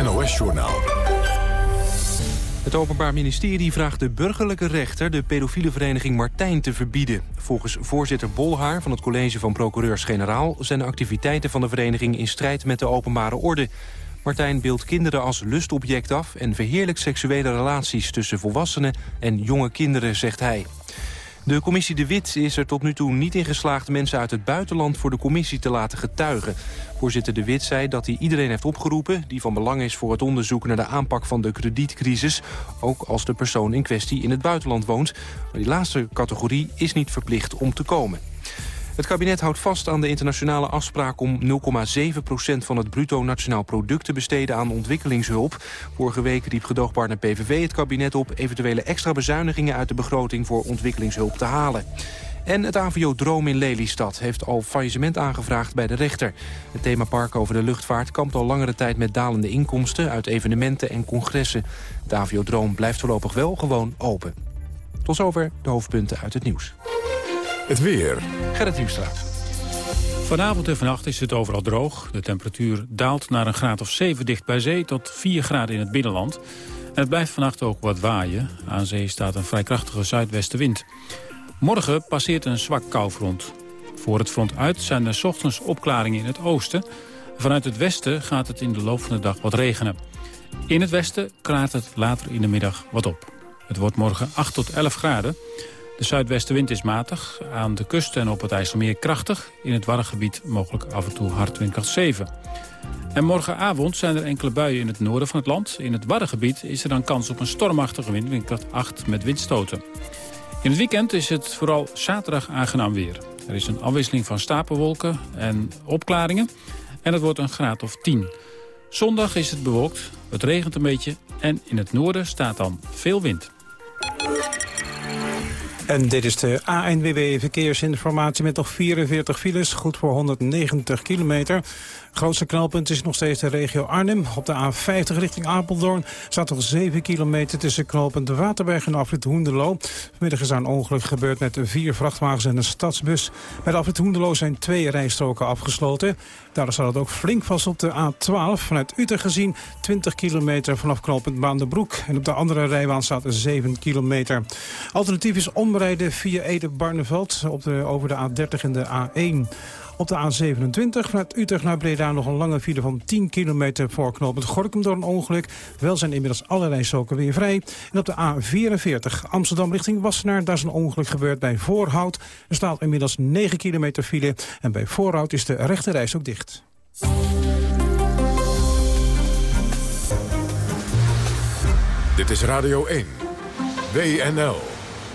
NOS-journaal. Het Openbaar Ministerie vraagt de burgerlijke rechter... de pedofiele vereniging Martijn te verbieden. Volgens voorzitter Bolhaar van het college van procureurs-generaal... zijn de activiteiten van de vereniging in strijd met de openbare orde. Martijn beeldt kinderen als lustobject af... en verheerlijkt seksuele relaties tussen volwassenen en jonge kinderen, zegt hij. De commissie De Wit is er tot nu toe niet in geslaagd... mensen uit het buitenland voor de commissie te laten getuigen. Voorzitter De Wit zei dat hij iedereen heeft opgeroepen... die van belang is voor het onderzoek naar de aanpak van de kredietcrisis... ook als de persoon in kwestie in het buitenland woont. Maar die laatste categorie is niet verplicht om te komen. Het kabinet houdt vast aan de internationale afspraak om 0,7% van het bruto nationaal product te besteden aan ontwikkelingshulp. Vorige week riep gedoogpartner PVV het kabinet op eventuele extra bezuinigingen uit de begroting voor ontwikkelingshulp te halen. En het AVO Droom in Lelystad heeft al faillissement aangevraagd bij de rechter. Het themapark over de luchtvaart kampt al langere tijd met dalende inkomsten uit evenementen en congressen. Het AVO Droom blijft voorlopig wel gewoon open. Tot zover de hoofdpunten uit het nieuws. Het weer. Gerrit Hiemstra. Vanavond en vannacht is het overal droog. De temperatuur daalt naar een graad of 7 dicht bij zee tot 4 graden in het binnenland. En het blijft vannacht ook wat waaien. Aan zee staat een vrij krachtige zuidwestenwind. Morgen passeert een zwak koufront. Voor het front uit zijn er ochtends opklaringen in het oosten. Vanuit het westen gaat het in de loop van de dag wat regenen. In het westen klaart het later in de middag wat op. Het wordt morgen 8 tot 11 graden. De zuidwestenwind is matig, aan de kust en op het IJsselmeer krachtig. In het Waddengebied mogelijk af en toe hard windkracht 7. En morgenavond zijn er enkele buien in het noorden van het land. In het Waddengebied is er dan kans op een stormachtige wind, windkracht 8 met windstoten. In het weekend is het vooral zaterdag aangenaam weer. Er is een afwisseling van stapelwolken en opklaringen. En het wordt een graad of 10. Zondag is het bewolkt, het regent een beetje en in het noorden staat dan veel wind. En dit is de ANWB Verkeersinformatie met nog 44 files. Goed voor 190 kilometer. Grootste knelpunt is nog steeds de regio Arnhem. Op de A50 richting Apeldoorn staat nog 7 kilometer tussen knooppunt Waterberg en afrit Hoenderloo. Vanmiddag is daar een ongeluk gebeurd met vier vrachtwagens en een stadsbus. Bij de afrit Hoenderloo zijn twee rijstroken afgesloten. Daardoor staat het ook flink vast op de A12. Vanuit Utrecht gezien 20 kilometer vanaf knooppunt Baandebroek. En op de andere rijbaan staat 7 kilometer. Alternatief is omrijden via Ede-Barneveld op de, over de A30 en de A1. Op de A27 vanuit Utrecht naar Breda nog een lange file van 10 kilometer voor knooppunt Gorkum door een ongeluk. Wel zijn inmiddels allerlei stoken weer vrij. En op de A44 Amsterdam richting Wassenaar, daar is een ongeluk gebeurd bij Voorhout. Er staat inmiddels 9 kilometer file en bij Voorhout is de rechte reis ook dicht. Dit is Radio 1. WNL.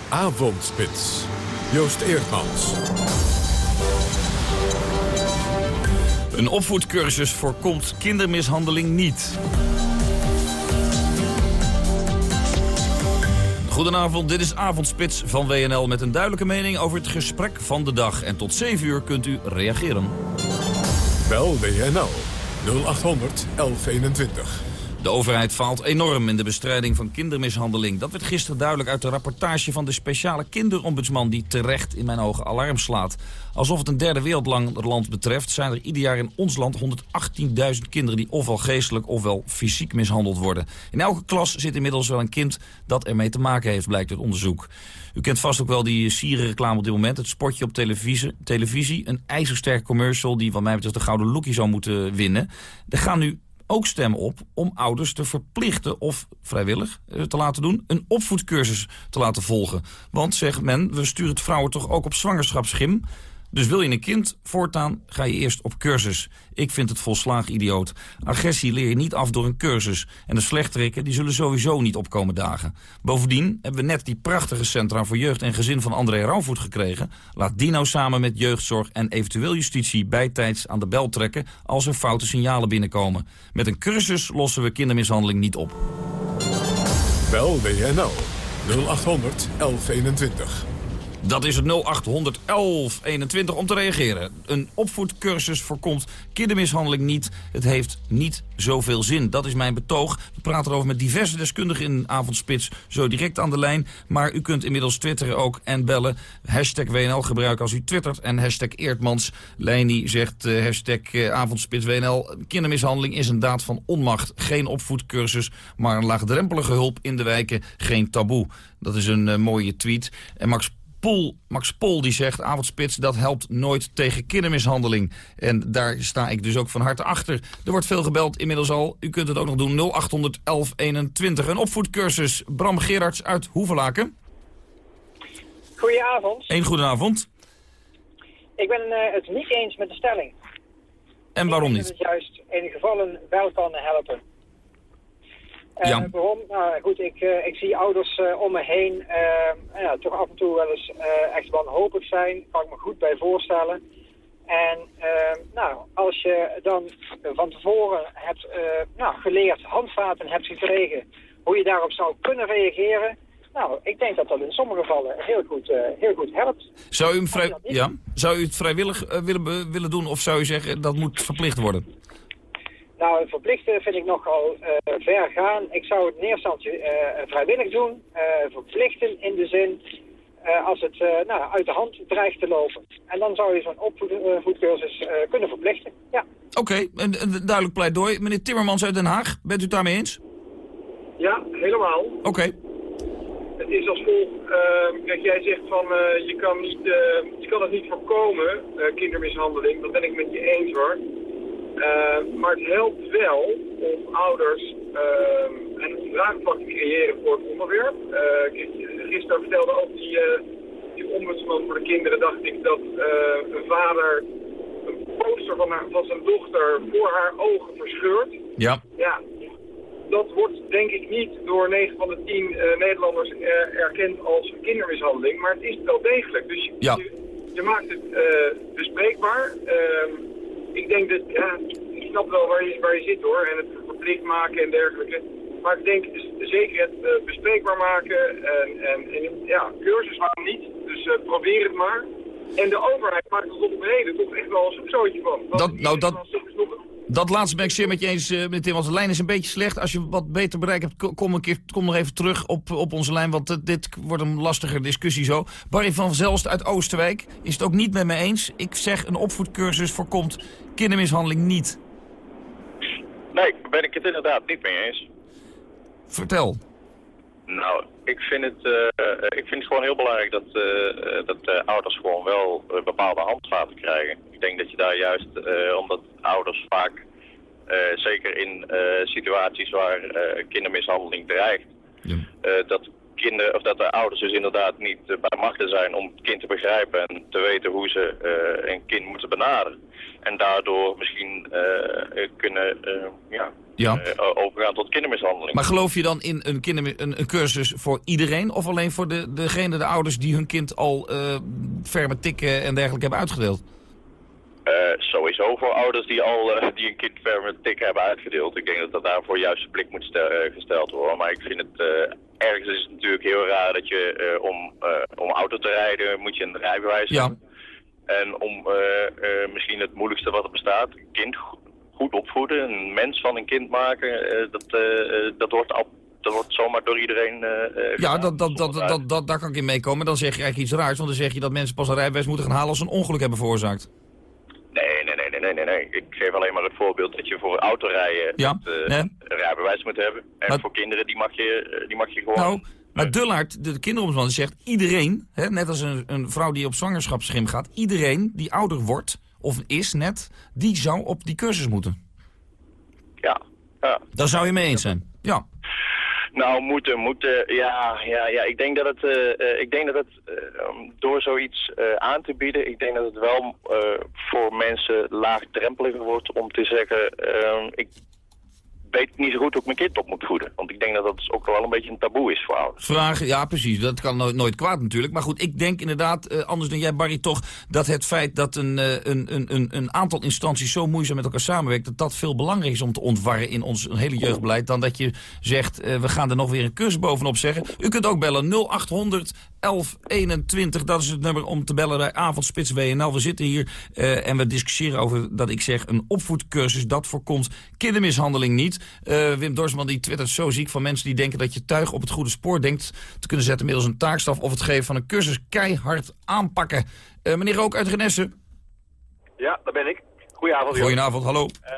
Avondspits. Joost Eerdmans. Een opvoedcursus voorkomt kindermishandeling niet. Goedenavond, dit is Avondspits van WNL met een duidelijke mening over het gesprek van de dag. En tot 7 uur kunt u reageren. Bel WNL 0800 1121. De overheid faalt enorm in de bestrijding van kindermishandeling. Dat werd gisteren duidelijk uit de rapportage van de speciale kinderombudsman... die terecht in mijn ogen alarm slaat. Alsof het een derde wereldland betreft... zijn er ieder jaar in ons land 118.000 kinderen... die ofwel geestelijk ofwel fysiek mishandeld worden. In elke klas zit inmiddels wel een kind dat ermee te maken heeft, blijkt uit onderzoek. U kent vast ook wel die sierenreclame op dit moment. Het spotje op televisie. televisie een ijzersterk commercial die wat mij betreft de gouden lookie zou moeten winnen. Er gaan nu ook stemmen op om ouders te verplichten of vrijwillig eh, te laten doen... een opvoedcursus te laten volgen. Want, zegt men, we sturen het vrouwen toch ook op zwangerschapsschim... Dus wil je een kind voortaan, ga je eerst op cursus. Ik vind het volslagen idioot. Agressie leer je niet af door een cursus. En de slechterikken die zullen sowieso niet opkomen dagen. Bovendien hebben we net die prachtige centra voor jeugd en gezin van André Rauwvoet gekregen. Laat die nou samen met jeugdzorg en eventueel justitie bijtijds aan de bel trekken... als er foute signalen binnenkomen. Met een cursus lossen we kindermishandeling niet op. Bel WNL 0800 1121. Dat is het 0800 1121 om te reageren. Een opvoedcursus voorkomt kindermishandeling niet. Het heeft niet zoveel zin. Dat is mijn betoog. We praten erover met diverse deskundigen in Avondspits. Zo direct aan de lijn. Maar u kunt inmiddels twitteren ook en bellen. Hashtag WNL gebruiken als u twittert. En hashtag Eertmans. Leini zegt uh, hashtag uh, Avondspits WNL. Kindermishandeling is een daad van onmacht. Geen opvoedcursus, maar een laagdrempelige hulp in de wijken. Geen taboe. Dat is een uh, mooie tweet. En Max Pol, Max Pol die zegt, avondspits, dat helpt nooit tegen kindermishandeling. En daar sta ik dus ook van harte achter. Er wordt veel gebeld inmiddels al. U kunt het ook nog doen, 0800 1121. Een opvoedcursus. Bram Gerards uit Hoevelaken. Goedenavond. Een goedenavond. Ik ben uh, het niet eens met de stelling. En waarom niet? Ik het juist in gevallen wel kan helpen. Uh, ja. Waarom? Nou goed, ik, uh, ik zie ouders uh, om me heen ja, toch af en toe wel eens echt wanhopig zijn. Kan ik me goed bij voorstellen. En nou, als je dan van tevoren hebt nou, geleerd, handvaten hebt gekregen, hoe je daarop zou kunnen reageren. Nou, ik denk dat dat in sommige gevallen heel goed, heel goed helpt. Zou u, vrij... ja? zou u het vrijwillig willen, willen doen of zou u zeggen dat moet verplicht worden? Nou, verplichten vind ik nogal uh, ver gaan. Ik zou het in eerste instantie uh, vrijwillig doen. Uh, verplichten in de zin als het nou, uit de hand dreigt te lopen. En dan zou je zo'n opvoedcursus kunnen verplichten. Ja. Oké, okay, een, een duidelijk pleidooi. Meneer Timmermans uit Den Haag, bent u het daarmee eens? Ja, helemaal. Oké. Okay. Het is als volgt. kijk, jij zegt van je, kan niet, je kan het niet voorkomen, kindermishandeling. Dat ben ik met je eens hoor. Uh, maar het helpt wel om ouders uh, een draagvlak te creëren voor het onderwerp. Uh, gisteren vertelde ook die, die ombudsman voor de kinderen, dacht ik, dat een vader een poster van, haar, van zijn dochter voor haar ogen verscheurt. Ja. Ja. Dat wordt denk ik niet door 9 van de 10 Nederlanders er, erkend als kindermishandeling, maar het is wel degelijk. Dus je, ja. je, je maakt het bespreekbaar. Ehm, ik denk dat, ja, ik snap wel waar je, waar je zit hoor. En het verplicht maken en dergelijke. Maar ik denk zeker het uh, bespreekbaar maken en, en, en, ja, cursus waarom niet. Dus uh, probeer het maar. En de overheid maakt er tot op heden toch echt wel een zootje van. Dat, dat nou, dat, dat laatste ben ik zeer met je eens, uh, meneer Tim. Want de lijn is een beetje slecht. Als je wat beter bereik hebt, kom, een keer, kom nog even terug op, op onze lijn. Want uh, dit wordt een lastige discussie zo. Barry van Zelst uit Oosterwijk is het ook niet met me eens. Ik zeg, een opvoedcursus voorkomt kindermishandeling niet. Nee, ben ik het inderdaad niet mee eens. Vertel. Nou, ik vind het, eh, ik vind het gewoon heel belangrijk dat, uh, dat ouders gewoon wel bepaalde handvaten krijgen. Ik denk dat je daar juist, omdat ouders vaak, zeker in situaties waar kindermishandeling dreigt, dat kinderen, of dat de ouders dus inderdaad niet bij machten zijn om het kind te begrijpen en te weten hoe ze een kind moeten benaderen. En daardoor misschien kunnen ja, ja. overgaan tot kindermishandeling. Maar geloof je dan in een, kinder, een, een, cursus voor iedereen of alleen voor de, degene, de ouders die hun kind al ferme tikken en dergelijke hebben uitgedeeld? Uh, sowieso voor ouders die al uh, die een kind ferme tik hebben uitgedeeld. Ik denk dat dat daarvoor juist een blik moet stel, gesteld worden. Maar ik vind het ergens is het natuurlijk heel raar dat je om, om auto te rijden moet je een rijbewijs ja. hebben. En om misschien het moeilijkste wat er bestaat, kind goed opvoeden, een mens van een kind maken, dat, dat, wordt al, dat wordt zomaar door iedereen... Uh, ja, dat, dat, dat, dat, dat, daar kan ik in meekomen. Dan zeg je eigenlijk iets raars, want dan zeg je dat mensen pas een rijbewijs moeten gaan halen als ze een ongeluk hebben veroorzaakt. Nee, nee, nee. Ik geef alleen maar het voorbeeld dat je voor autorijden ja, nee. een rijbewijs moet hebben. En maar, voor kinderen, die mag je, die mag je gewoon... Nou, maar Dullard, de kinderombudsman, zegt iedereen, hè, net als een, een vrouw die op zwangerschapsschim gaat, iedereen die ouder wordt of is net, die zou op die cursus moeten. Ja. ja. Daar zou je mee eens zijn? Ja. Nou, moeten, moeten, ja, ja, ja. Ik denk dat het, uh, ik denk dat het uh, door zoiets aan te bieden, ik denk dat het wel voor mensen laagdrempeliger wordt om te zeggen, ik weet niet zo goed hoe ik mijn kind op moet voeden. Want ik denk dat dat ook wel een beetje een taboe is voor ouders. Vragen, ja precies. Dat kan nooit, kwaad natuurlijk. Maar goed, ik denk inderdaad, uh, anders dan jij Barry toch... dat het feit dat een, uh, een, een, een aantal instanties zo moeizaam met elkaar samenwerkt... dat dat veel belangrijker is om te ontwarren in ons hele jeugdbeleid... dan dat je zegt, uh, we gaan er nog weer een cursus bovenop zeggen. U kunt ook bellen 0800 1121. Dat is het nummer om te bellen bij Avondspits WNL. We zitten hier en we discussiëren over dat ik zeg een opvoedcursus. Dat voorkomt kindermishandeling niet. Uh, Wim Dorsman die twittert zo ziek van mensen die denken dat je tuig op het goede spoor denkt te kunnen zetten middels een taakstaf of het geven van een cursus keihard aanpakken. Uh, meneer Rook uit Renesse. Ja, daar ben ik. Goedenavond. Goedenavond, hallo. Uh,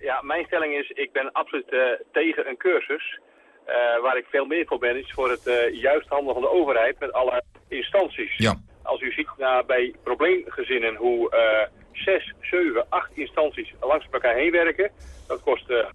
ja, mijn stelling is, ik ben absoluut tegen een cursus. waar ik veel meer voor ben, is voor het juist handelen van de overheid met alle instanties. Ja. Als u ziet nou, bij probleemgezinnen hoe zes, zeven, acht instanties langs elkaar heen werken. Dat kost uh,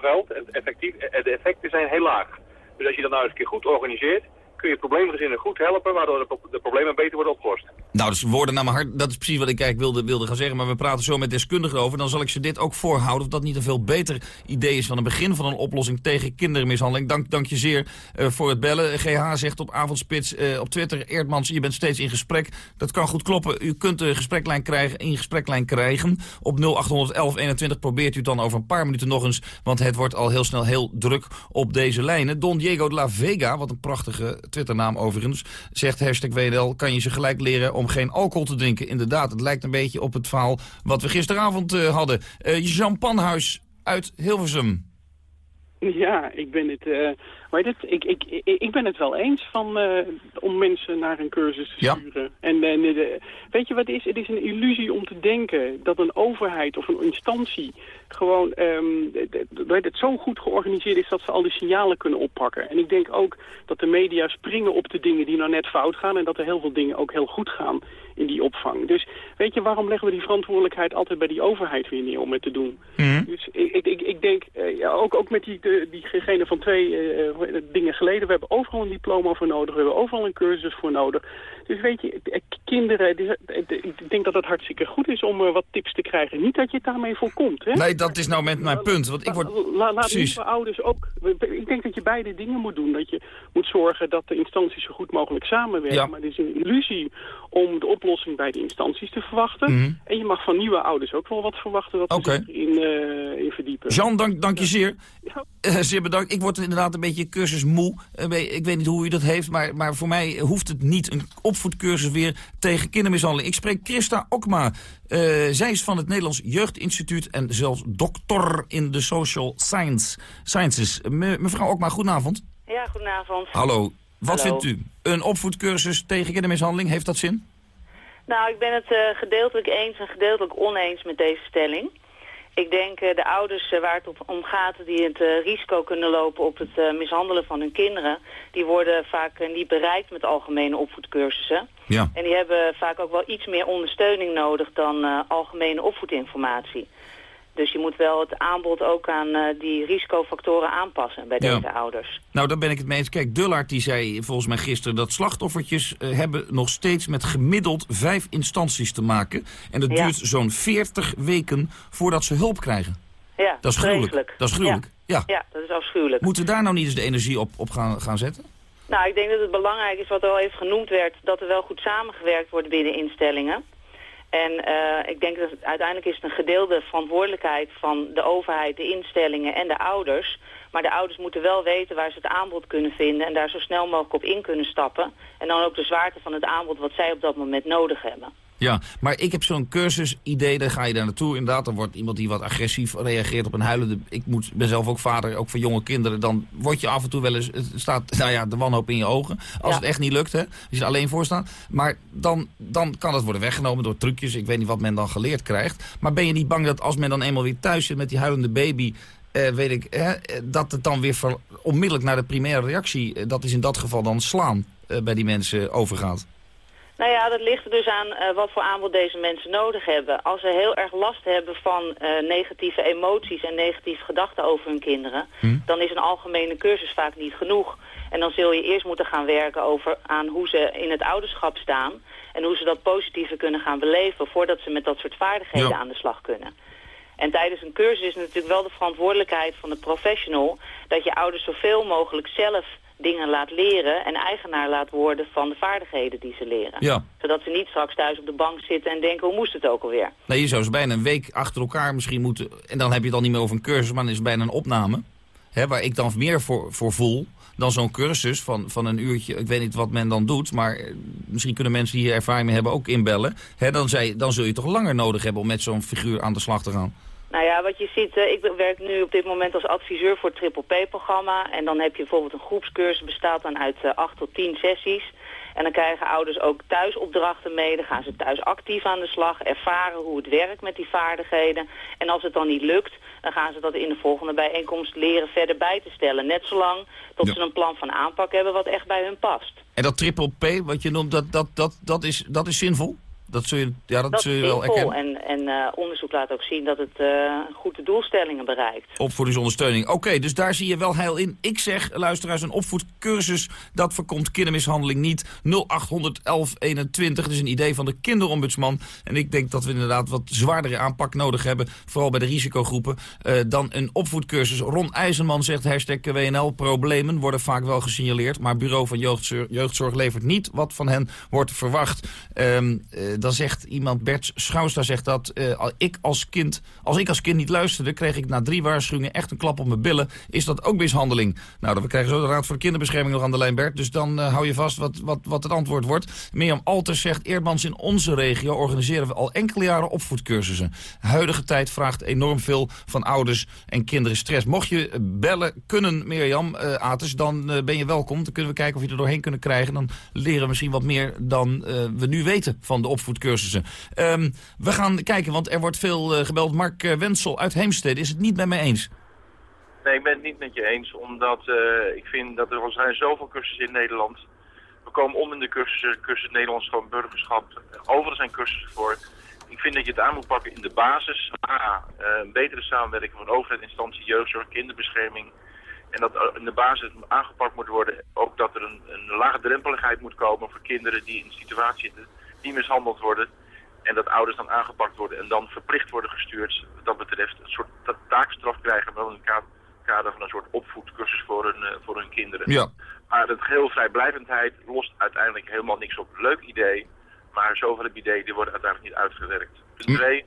geld en effectief, eh, de effecten zijn heel laag. Dus als je dat nou eens een keer goed organiseert, kun je probleemgezinnen goed helpen, waardoor de, problemen beter worden opgelost. Nou, dus woorden naar mijn hart, dat is precies wat ik eigenlijk wilde, wilde gaan zeggen. Maar we praten zo met deskundigen over. Dan zal ik ze dit ook voorhouden of dat niet een veel beter idee is van een begin van een oplossing tegen kindermishandeling. Dank, dank je zeer uh, voor het bellen. GH zegt op avondspits uh, op Twitter, Eerdmans, je bent steeds in gesprek. Dat kan goed kloppen. U kunt de gespreklijn krijgen, in gespreklijn krijgen. Op 081121 probeert u het dan over een paar minuten nog eens. Want het wordt al heel snel heel druk op deze lijnen. Don Diego de la Vega, wat een prachtige Twitternaam overigens, zegt hashtag WNL, kan je ze gelijk leren om geen alcohol te drinken. Inderdaad, het lijkt een beetje op het verhaal wat we gisteravond uh, hadden. Uh, Jean Panhuis uit Hilversum. Ja, ik ben het, uh, weet het, ik, ik, ik, ben het wel eens van, uh, om mensen naar een cursus te sturen. Ja. En, en de, weet je wat het is? Het is een illusie om te denken dat een overheid of een instantie gewoon um, weet het, zo goed georganiseerd is dat ze al die signalen kunnen oppakken. En ik denk ook dat de media springen op de dingen die nou net fout gaan en dat er heel veel dingen ook heel goed gaan in die opvang. Dus weet je, waarom leggen we die verantwoordelijkheid altijd bij die overheid weer neer om het te doen? Mm. Dus ik, ik, ik denk, uh, ja, ook, ook met die, de, diegene van twee uh, dingen geleden, we hebben overal een diploma voor nodig, we hebben overal een cursus voor nodig. Dus weet je, kinderen, ik denk dat het hartstikke goed is om uh, wat tips te krijgen. Niet dat je het daarmee voorkomt. Hè? Nee, dat is nou met mijn punt. Want ik word... La, laat nieuwe ouders ook... Ik denk dat je beide dingen moet doen. Dat je moet zorgen dat de instanties zo goed mogelijk samenwerken. Ja. Maar het is een illusie om de oplossing bij de instanties te verwachten. Mm -hmm. En je mag van nieuwe ouders ook wel wat verwachten dat okay. ze zich in, uh, in verdiepen. Jean, dank, dank je zeer. Ja. Uh, zeer bedankt. Ik word inderdaad een beetje cursusmoe. Uh, ik weet niet hoe u dat heeft, maar, maar voor mij hoeft het niet een opvoedcursus weer tegen kindermishandeling. Ik spreek Christa Okma. zij is van het Nederlands Jeugdinstituut en zelfs doctor in de social science, sciences. Me, mevrouw Okma, goedenavond. Ja, goedenavond. Hallo. Wat Hallo. vindt u? Een opvoedcursus tegen kindermishandeling, heeft dat zin? Nou, ik ben het uh, gedeeltelijk eens en gedeeltelijk oneens met deze stelling. Ik denk uh, de ouders uh, waar het om gaat die het uh, risico kunnen lopen op het mishandelen van hun kinderen, die worden vaak niet bereikt met algemene opvoedcursussen. Ja. En die hebben vaak ook wel iets meer ondersteuning nodig dan algemene opvoedinformatie. Dus je moet wel het aanbod ook aan uh, die risicofactoren aanpassen bij deze ouders. Nou, daar ben ik het mee eens. Kijk, Dullard die zei volgens mij gisteren dat slachtoffertjes uh, hebben nog steeds met gemiddeld vijf instanties te maken. En dat Ja. duurt zo'n 40 weken voordat ze hulp krijgen. Ja, Dat is gruwelijk. Dat is gruwelijk. Ja. Ja, dat is afschuwelijk. Moeten we daar nou niet eens de energie op, op gaan, gaan zetten? Nou, ik denk dat het belangrijk is wat al even genoemd werd... dat er wel goed samengewerkt wordt binnen instellingen. En eh, ik denk dat het, uiteindelijk is het een gedeelde verantwoordelijkheid van de overheid, de instellingen en de ouders. Maar de ouders moeten wel weten waar ze het aanbod kunnen vinden en daar zo snel mogelijk op in kunnen stappen. En dan ook de zwaarte van het aanbod wat zij op dat moment nodig hebben. Ja, maar ik heb zo'n cursus-idee, dan ga je daar naartoe. Inderdaad, dan wordt iemand die wat agressief reageert op een huilende... Ik moet, ben zelf ook vader, ook van jonge kinderen. Dan word je af en toe wel eens... Het staat nou ja, de wanhoop in je ogen. Als Ja. het echt niet lukt, hè. Als je er alleen voor staat. Maar dan, dan kan het worden weggenomen door trucjes. Ik weet niet wat men dan geleerd krijgt. Maar ben je niet bang dat als men dan eenmaal weer thuis zit met die huilende baby... eh, weet ik, hè, eh, dat het dan weer onmiddellijk naar de primaire reactie... eh, dat is in dat geval dan slaan eh, bij die mensen overgaat. Nou ja, dat ligt er dus aan eh, wat voor aanbod deze mensen nodig hebben. Als ze heel erg last hebben van eh, negatieve emoties en negatieve gedachten over hun kinderen... dan is een algemene cursus vaak niet genoeg. En dan zul je eerst moeten gaan werken over aan hoe ze in het ouderschap staan... en hoe ze dat positiever kunnen gaan beleven... voordat ze met dat soort vaardigheden Ja. aan de slag kunnen. En tijdens een cursus is het natuurlijk wel de verantwoordelijkheid van de professional... dat je ouders zoveel mogelijk zelf dingen laat leren en eigenaar laat worden van de vaardigheden die ze leren. Ja. Zodat ze niet straks thuis op de bank zitten en denken, hoe moest het ook alweer? Nee, je zou ze bijna een week achter elkaar misschien moeten... en dan heb je het al niet meer over een cursus, maar dan is het bijna een opname. Hè, waar ik dan meer voor, voor voel dan zo'n cursus van, van een uurtje. Ik weet niet wat men dan doet, maar eh, misschien kunnen mensen die hier ervaring mee hebben ook inbellen. Hè, dan, zei, dan zul je toch langer nodig hebben om met zo'n figuur aan de slag te gaan. Nou ja, wat je ziet, eh, ik werk nu op dit moment als adviseur voor het Triple P-programma. En dan heb je bijvoorbeeld een groepscursus, bestaat dan uit eh, acht tot tien sessies. En dan krijgen ouders ook thuisopdrachten mee. Dan gaan ze thuis actief aan de slag, ervaren hoe het werkt met die vaardigheden. En als het dan niet lukt, dan gaan ze dat in de volgende bijeenkomst leren verder bij te stellen. Net zolang tot Ja. ze een plan van aanpak hebben wat echt bij hun past. En dat triple P, wat je noemt, dat, dat, dat, dat, is, dat is zinvol? Dat zul je, ja, dat Dat zul je wel erkennen. en, en eh, onderzoek laat ook zien dat het eh goed de doelstellingen bereikt. Opvoedingsondersteuning. Oké, dus daar zie je wel heil in. Ik zeg, luisteraars, een opvoedcursus, dat voorkomt kindermishandeling niet. 0800 1121, dat is een idee van de kinderombudsman. En ik denk dat we inderdaad wat zwaardere aanpak nodig hebben, vooral bij de risicogroepen, eh, dan een opvoedcursus. Ron IJzerman zegt, hashtag WNL, problemen worden vaak wel gesignaleerd, maar Bureau van Jeugdzorg, Jeugdzorg levert niet wat van hen wordt verwacht. Eh, dan zegt iemand, Bert Schouwsta zegt dat, eh, ik als kind, als ik als kind niet luisterde, kreeg ik na drie waarschuwingen echt een klap op mijn billen. Is dat ook mishandeling? Nou, dan- we krijgen zo de Raad voor de Kinderbescherming nog aan de lijn, Bert. Dus dan eh, hou je vast wat, wat, wat het antwoord wordt. Mirjam Alters zegt, Eerdmans in onze regio organiseren we al enkele jaren opvoedcursussen. Huidige tijd vraagt enorm veel van ouders en kinderen stress. Mocht je eh, bellen kunnen, Mirjam eh Aters, dan eh, ben je welkom. Dan kunnen we kijken of je er doorheen kunnen krijgen. Dan leren we misschien wat meer dan eh, we nu weten van de Ehm, we gaan kijken, want er wordt veel eh, gebeld. Mark eh, Wensel uit Heemstede is het niet met mij eens. Nee, ik ben het niet met je eens, omdat eh, ik vind dat er zijn zoveel cursussen in Nederland. We komen om in de cursussen, cursus Nederlands gewoon burgerschap. Overal zijn cursussen voor. Ik vind dat je het aan moet pakken in de basis. A, een betere samenwerking van overheid, instantie, jeugdzorg, kinderbescherming. En dat in de basis aangepakt moet worden. Ook dat er een, een lage drempeligheid moet komen voor kinderen die in situatie zitten, die mishandeld worden. En dat ouders dan aangepakt worden en dan verplicht worden gestuurd. Wat dat betreft een soort ta- taakstraf krijgen, maar wel in het ka- kader van een soort opvoedcursus voor hun, eh, voor hun kinderen. Ja. Maar het geheel vrijblijvendheid lost uiteindelijk helemaal niks op. Leuk idee, maar zoveel ideeën die worden uiteindelijk niet uitgewerkt. Punt twee,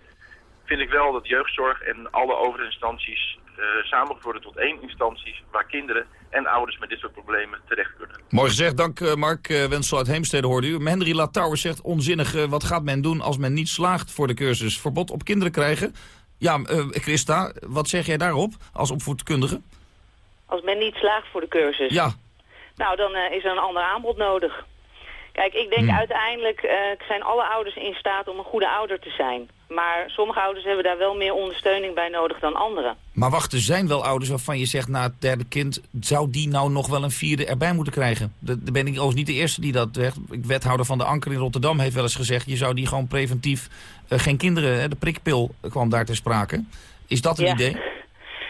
vind ik wel dat jeugdzorg en alle overinstanties eh samengevoerd worden tot één instantie waar kinderen en ouders met dit soort problemen terecht kunnen. Mooi gezegd, dank eh, Mark eh, Wensel uit Heemstede hoorde u. Henry Latouwer zegt onzinnig, eh, wat gaat men doen als men niet slaagt voor de cursus? Verbod op kinderen krijgen? Ja, eh, Christa, wat zeg jij daarop als opvoedkundige? Als men niet slaagt voor de cursus. Ja, Nou, dan eh, is er een ander aanbod nodig. Kijk, ik denk Hmm. uiteindelijk eh, zijn alle ouders in staat om een goede ouder te zijn. Maar sommige ouders hebben daar wel meer ondersteuning bij nodig dan anderen. Maar wacht, er zijn wel ouders waarvan je zegt... na het derde kind, zou die nou nog wel een vierde erbij moeten krijgen? Daar ben ik overigens niet de eerste die dat zegt. Ik Wethouder van de Anker in Rotterdam heeft wel eens gezegd... je zou die gewoon preventief eh, geen kinderen... Hè, de prikpil kwam daar ter sprake. Is dat een Ja. idee?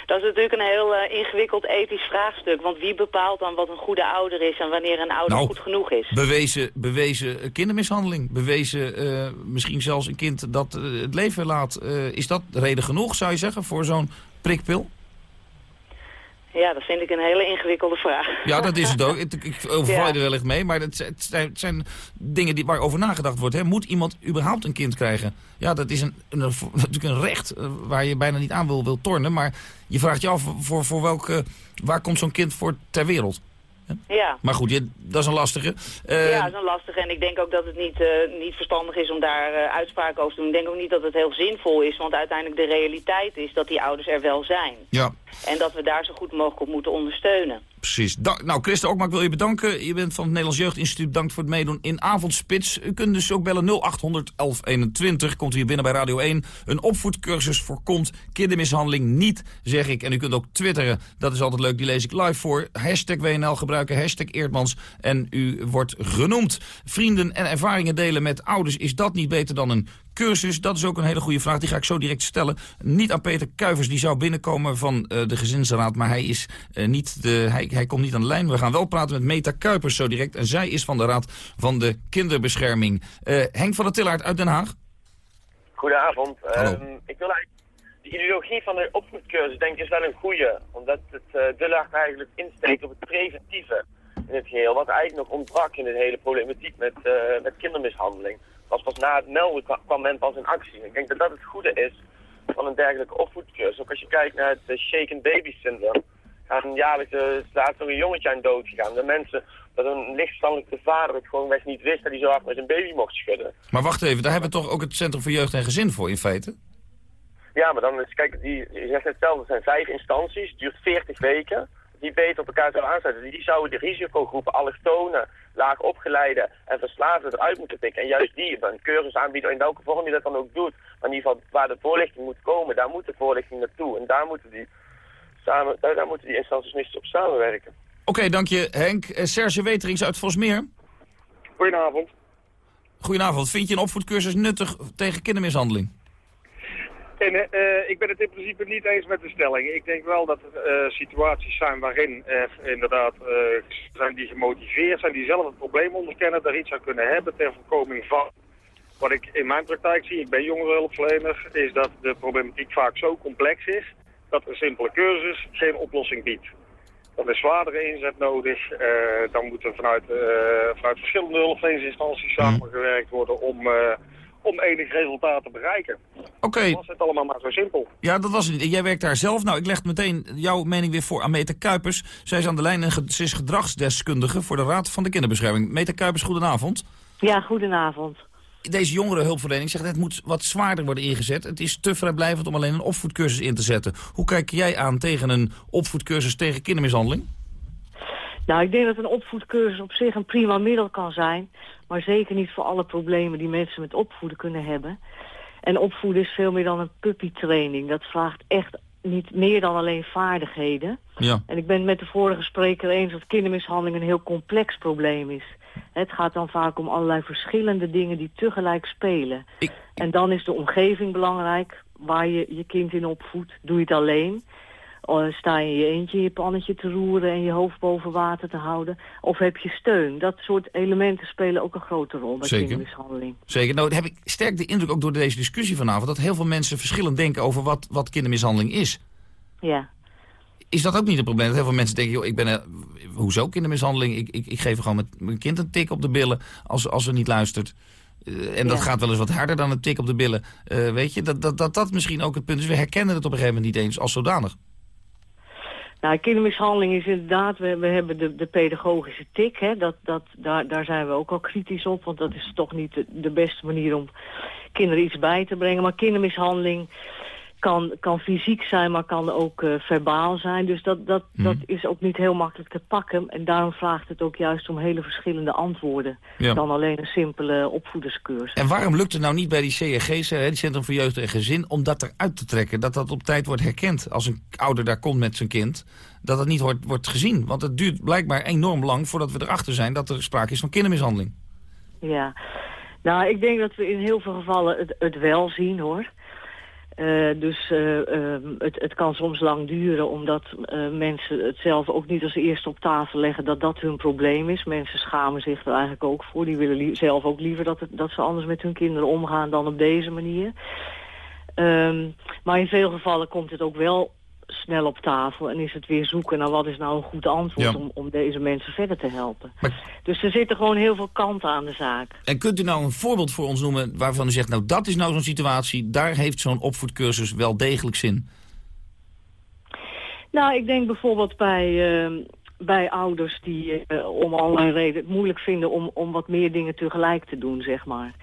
Dat is natuurlijk een heel eh, ingewikkeld ethisch vraagstuk. Want wie bepaalt dan wat een goede ouder is en wanneer een ouder Nou, goed genoeg is? Bewezen, bewezen eh, kindermishandeling. Bewezen eh, misschien zelfs een kind dat het leven laat. Is dat reden genoeg, zou je zeggen, voor zo'n prikpil? Ja, dat vind ik een hele ingewikkelde vraag. Ja, dat is het ook. Ik, ik overval je Ja. er wellicht mee, maar het, zijn- het zijn, het zijn dingen die, waarover nagedacht wordt. Hè. Moet iemand überhaupt een kind krijgen? Ja, dat is een, een, natuurlijk een recht eh, waar je bijna niet aan wil, wil tornen. Maar je vraagt je af voor, voor welke, waar komt zo'n kind voor ter wereld? Ja. Maar goed, je, dat is een lastige. Eh, ja, dat is een lastige. En ik denk ook dat het niet, eh, niet verstandig is om daar eh, uitspraken over te doen. Ik denk ook niet dat het heel zinvol is, want uiteindelijk de realiteit is dat die ouders er wel zijn. ja. En dat we daar zo goed mogelijk op moeten ondersteunen. Precies. Da- nou, Christa Okma, ik wil je bedanken. Je bent van het Nederlands Jeugdinstituut. Bedankt voor het meedoen in Avondspits. U kunt dus ook bellen 0800 1121. Komt hier binnen bij Radio 1. Een opvoedcursus voorkomt kindermishandeling niet, zeg ik. En u kunt ook twitteren. Dat is altijd leuk. Die lees ik live voor. Hashtag WNL gebruiken. Hashtag Eerdmans. En u wordt genoemd. Vrienden en ervaringen delen met ouders. Is dat niet beter dan een cursus? Dat is ook een hele goede vraag. Die ga ik zo direct stellen. Niet aan Peter Kuivers. Die zou binnenkomen van eh, de gezinsraad. Maar hij, is, eh, niet de, hij, hij komt niet aan de lijn. We gaan wel praten met Meta Kuipers zo direct. En zij is van de Raad van de Kinderbescherming. Eh, Henk van der Tillaert uit Den Haag. Goedenavond. Hallo. Ehm, ik wil eigenlijk... De ideologie van de opvoedcursus denk ik is wel een goede. Omdat het de laag eigenlijk insteekt op het preventieve in het geheel. Wat eigenlijk nog ontbrak in de hele problematiek met, met kindermishandeling. Was pas na het melden kwam, men pas in actie. Ik denk dat dat het goede is van een dergelijke opvoedcursus. Ook als je kijkt naar het uh, shaken baby syndroom. Gaan jaarlijks, uh, laatst nog een jongetje aan dood gegaan. De mensen, dat een lichtstandelijke vader het gewoon weg niet wist dat hij zo hard met zijn baby mocht schudden. Maar wacht even, daar hebben we toch ook het Centrum voor Jeugd en Gezin voor in feite? Ja, maar dan is, kijk, die, je zegt hetzelfde, er zijn vijf instanties, het duurt 40 weken. Die beter op elkaar zouden aansluiten. Die zouden de risicogroepen, allochtonen, laag opgeleide en verslaafden eruit moeten pikken. En juist die een cursus aanbieden, in welke vorm je dat dan ook doet. Maar in ieder geval waar de voorlichting moet komen, daar moet de voorlichting naartoe. En daar moeten die, samen, daar, daar moeten die instanties minstens op samenwerken. Oké, okay, dank je Henk. Uh, Serge Weterings uit Vosmeer. Goedenavond. Goedenavond. Vind je een opvoedcursus nuttig tegen kindermishandeling? En, uh, ik ben het in principe niet eens met de stelling. Ik denk wel dat er uh, situaties zijn waarin er inderdaad zijn die gemotiveerd zijn, die zelf het probleem onderkennen, daar iets aan kunnen hebben ter voorkoming van. Wat ik in mijn praktijk zie, ik ben jongerenhulpverlener, is dat de problematiek vaak zo complex is dat een simpele cursus geen oplossing biedt. Dan is zwaardere inzet nodig. dan moet er vanuit, vanuit verschillende hulpverleningsinstanties samengewerkt worden om om enig resultaat te bereiken. Oké. Okay. Was het allemaal maar zo simpel. Ja, dat was het. Jij werkt daar zelf. Nou, ik leg meteen jouw mening weer voor aan Meta Kuipers. Zij is aan de lijn en ze is gedragsdeskundige voor de Raad van de Kinderbescherming. Meta Kuipers, goedenavond. Ja, goedenavond. Deze jongerenhulpverlening zegt het moet wat zwaarder worden ingezet. Het is te vrijblijvend om alleen een opvoedcursus in te zetten. Hoe kijk jij aan tegen een opvoedcursus tegen kindermishandeling? Nou, ik denk dat een opvoedcursus op zich een prima middel kan zijn. Maar zeker niet voor alle problemen die mensen met opvoeden kunnen hebben. En opvoeden is veel meer dan een puppytraining. Dat vraagt echt niet meer dan alleen vaardigheden. Ja. En ik ben met de vorige spreker eens dat kindermishandeling een heel complex probleem is. Het gaat dan vaak om allerlei verschillende dingen die tegelijk spelen. Ik... En dan is de omgeving belangrijk waar je je kind in opvoedt. Doe je het alleen? Sta je in je eentje in je pannetje te roeren en je hoofd boven water te houden? Of heb je steun? Dat soort elementen spelen ook een grote rol bij Zeker. kindermishandeling. Zeker. Nou heb ik sterk de indruk ook door deze discussie vanavond... dat heel veel mensen verschillend denken over wat, wat kindermishandeling is. Ja. Is dat ook niet een probleem? Dat heel veel mensen denken, joh, ik ben hoezo kindermishandeling? Ik, ik, ik geef gewoon met mijn kind een tik op de billen als, als ze niet luistert. Uh, en dat Ja. gaat wel eens wat harder dan een tik op de billen. Uh, weet je, dat, dat, dat dat misschien ook het punt is. We herkennen het op een gegeven moment niet eens als zodanig. Nou, kindermishandeling is inderdaad, we, hebben de, de pedagogische tik, hè, dat, dat, daar, daar zijn we ook al kritisch op, want dat is toch niet de beste manier om kinderen iets bij te brengen. Maar kindermishandeling, kan, kan fysiek zijn, maar kan ook uh, verbaal zijn. Dus dat, dat, Mhm. dat is ook niet heel makkelijk te pakken. En daarom vraagt het ook juist om hele verschillende antwoorden... Ja. dan alleen een simpele opvoederscursus. En waarom lukt het nou niet bij die CRG's, die Centrum voor Jeugd en Gezin... om dat eruit te trekken, dat dat op tijd wordt herkend... als een ouder daar komt met zijn kind, dat dat niet wordt, wordt gezien? Want het duurt blijkbaar enorm lang voordat we erachter zijn... dat er sprake is van kindermishandeling. Ja, nou, ik denk dat we in heel veel gevallen het, het wel zien, hoor. Eh, dus eh, ehm, het, het kan soms lang duren omdat eh, mensen het zelf ook niet als eerste op tafel leggen dat dat hun probleem is. Mensen schamen zich er eigenlijk ook voor. Die willen zelf ook liever dat, het, dat ze anders met hun kinderen omgaan dan op deze manier. Ehm, maar in veel gevallen komt het ook wel snel op tafel en is het weer zoeken naar wat is nou een goed antwoord Ja. om, om deze mensen verder te helpen. Dus er zitten gewoon heel veel kanten aan de zaak. En kunt u nou een voorbeeld voor ons noemen waarvan u zegt... nou, dat is nou zo'n situatie, daar heeft zo'n opvoedcursus wel degelijk zin? Nou, ik denk bijvoorbeeld bij, ehm, bij ouders die eh, om allerlei redenen het moeilijk vinden om, om wat meer dingen tegelijk te doen, zeg maar.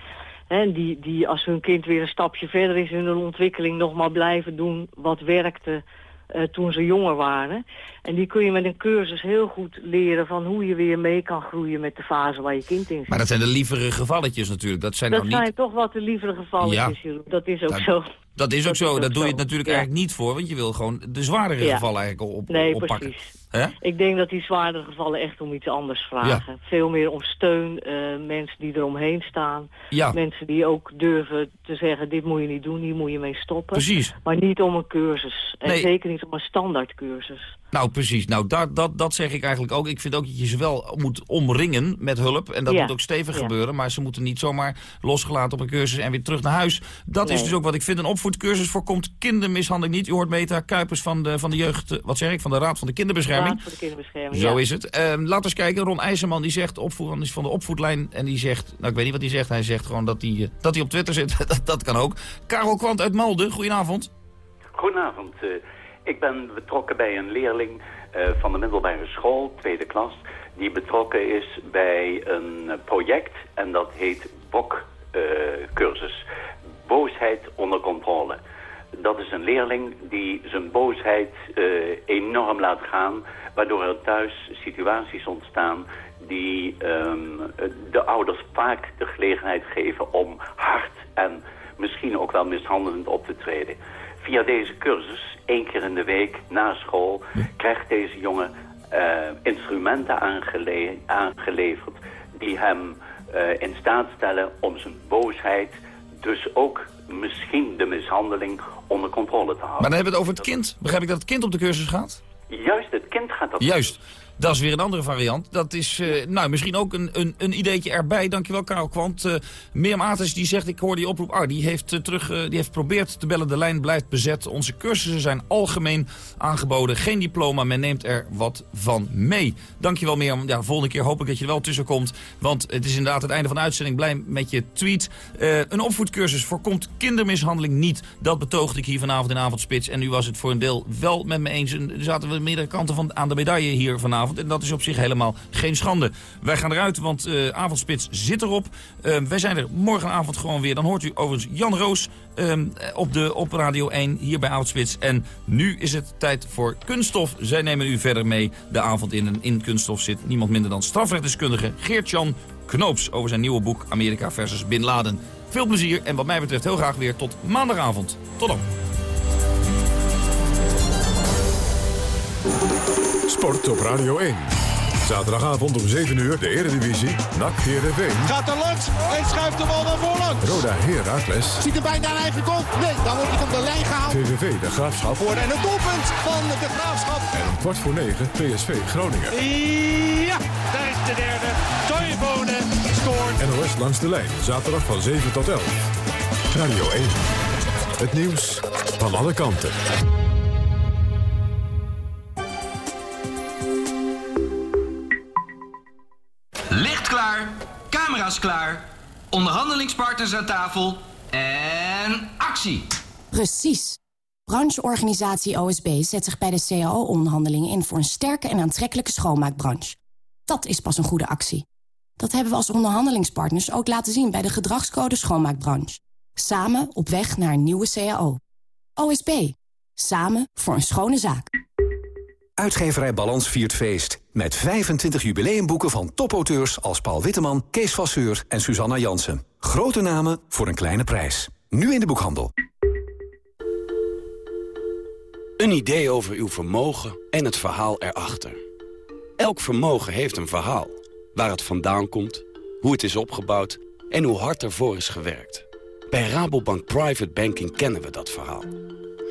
En die, die als hun kind weer een stapje verder is in hun ontwikkeling nog maar blijven doen wat werkte eh, toen ze jonger waren. En die kun je met een cursus heel goed leren van hoe je weer mee kan groeien met de fase waar je kind in zit. Maar dat zijn de lievere gevalletjes natuurlijk. Dat zijn dat nou niet... zijn toch wat de lievere gevallen, Ja. Jeroen. Dat is ook Dat- zo. Dat is ook Dat zo, is ook daar doe je het natuurlijk Ja. eigenlijk niet voor... want je wil gewoon de zwaardere Ja. gevallen eigenlijk op, Nee, oppakken. precies. Hè? Ik denk dat die zwaardere gevallen echt om iets anders vragen. Veel meer om steun, eh, mensen die eromheen staan. Ja. Mensen die ook durven te zeggen, dit moet je niet doen, hier moet je mee stoppen. Precies. Maar niet om een cursus. En Nee. zeker niet om een standaard cursus. Nou, precies. Nou, dat, dat, dat zeg ik eigenlijk ook. Ik vind ook dat je ze wel moet omringen met hulp. En dat Ja. moet ook stevig gebeuren. Maar ze moeten niet zomaar losgelaten op een cursus en weer terug naar huis. Dat is dus ook wat ik vind. Een opvoedcursus voorkomt kindermishandeling niet. U hoort Meta Kuipers van de, van de jeugd... eh, Wat zeg ik? Van de Raad van de Kinderbescherming. Voor de kinderbescherming. Zo ja. is het. Ehm, laten we eens kijken. Ron IJzerman die zegt, opvoer, is van de opvoedlijn. En die zegt, nou ik weet niet wat hij zegt. Hij zegt gewoon dat hij, eh, dat hij op Twitter zit. dat, dat kan ook. Karel Kwant uit Malden, goedenavond. Goedenavond. eh, ik ben betrokken bij een leerling eh, van de middelbare school, tweede klas, die betrokken is bij een project en dat heet BOK-cursus. Boosheid onder controle. Dat is een leerling die zijn boosheid eh, enorm laat gaan, waardoor er thuis situaties ontstaan die ehm, de ouders vaak de gelegenheid geven om hard en misschien ook wel mishandelend op te treden. Via deze cursus, één keer in de week na school, krijgt deze jongen eh, instrumenten aangele- aangeleverd die hem eh, in staat stellen om zijn boosheid, dus ook misschien de mishandeling, onder controle te houden. Maar dan hebben we het over het kind. Begrijp ik dat het kind op de cursus gaat? Juist, het kind gaat dat Juist. Dat is weer een andere variant. Dat is eh, nou, misschien ook een, een, een ideetje erbij. Dankjewel, Karel Kwant. Uh, Mirjam die zegt, ik hoor die oproep. Ah, die heeft, uh, terug, die heeft geprobeerd te bellen. De lijn blijft bezet. Onze cursussen zijn algemeen aangeboden. Geen diploma, men neemt er wat van mee. Dankjewel, Mirjam. Ja, volgende keer hoop ik dat je er wel tussen komt. Want het is inderdaad het einde van de uitzending. Blij met je tweet. Een opvoedcursus voorkomt kindermishandeling niet. Dat betoogde ik hier vanavond in Avondspits. En nu was het voor een deel wel met me eens. En er zaten we meerdere kanten van, aan de medaille hier vanavond. En dat is op zich helemaal geen schande. Wij gaan eruit, want uh, Avondspits zit erop. Uh, wij zijn er morgenavond gewoon weer. Dan hoort u overigens Jan Roos um, op, de, op Radio 1 hier bij Avondspits. En nu is het tijd voor Kunststof. Zij nemen u verder mee de avond in. En in Kunststof zit niemand minder dan strafrechtdeskundige Geert-Jan Knoops... over zijn nieuwe boek Amerika versus Bin Laden. Veel plezier en wat mij betreft heel graag weer tot maandagavond. Tot dan. Sport op Radio 1. Zaterdagavond om 7 uur de Eredivisie. NAC Heerenveen. Gaat er langs en schuift de bal naar voorlangs. Roda Heracles. Ziet er bijna een eigen goal. Nee, dan wordt hij op de lijn gehaald. VVV de Graafschap. Voor en het doelpunt van de Graafschap. En om kwart voor 9 PSV Groningen. Ja, daar is de derde. Toivonen scoort. NOS langs de lijn. Zaterdag van 7 tot 11. Radio 1. Het nieuws van alle kanten. Licht klaar, camera's klaar, onderhandelingspartners aan tafel en actie. Precies. Brancheorganisatie OSB zet zich bij de CAO-onderhandelingen in voor een sterke en aantrekkelijke schoonmaakbranche. Dat is pas een goede actie. Dat hebben we als onderhandelingspartners ook laten zien bij de gedragscode schoonmaakbranche. Samen op weg naar een nieuwe CAO. OSB. Samen voor een schone zaak. Uitgeverij Balans viert feest. Met 25 jubileumboeken van topauteurs als Paul Witteman, Kees Vasseur en Susanna Jansen. Grote namen voor een kleine prijs. Nu in de boekhandel. Een idee over uw vermogen en het verhaal erachter. Elk vermogen heeft een verhaal. Waar het vandaan komt, hoe het is opgebouwd en hoe hard ervoor is gewerkt. Bij Rabobank Private Banking kennen we dat verhaal.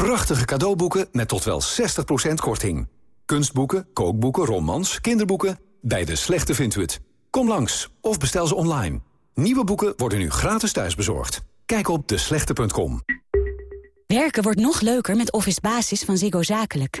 Prachtige cadeauboeken met tot wel 60% korting. Kunstboeken, kookboeken, romans, kinderboeken. Bij de Slechte vindt u het. Kom langs of bestel ze online. Nieuwe boeken worden nu gratis thuisbezorgd. Kijk op deslechte.com. Werken wordt nog leuker met Office Basis van Ziggo Zakelijk.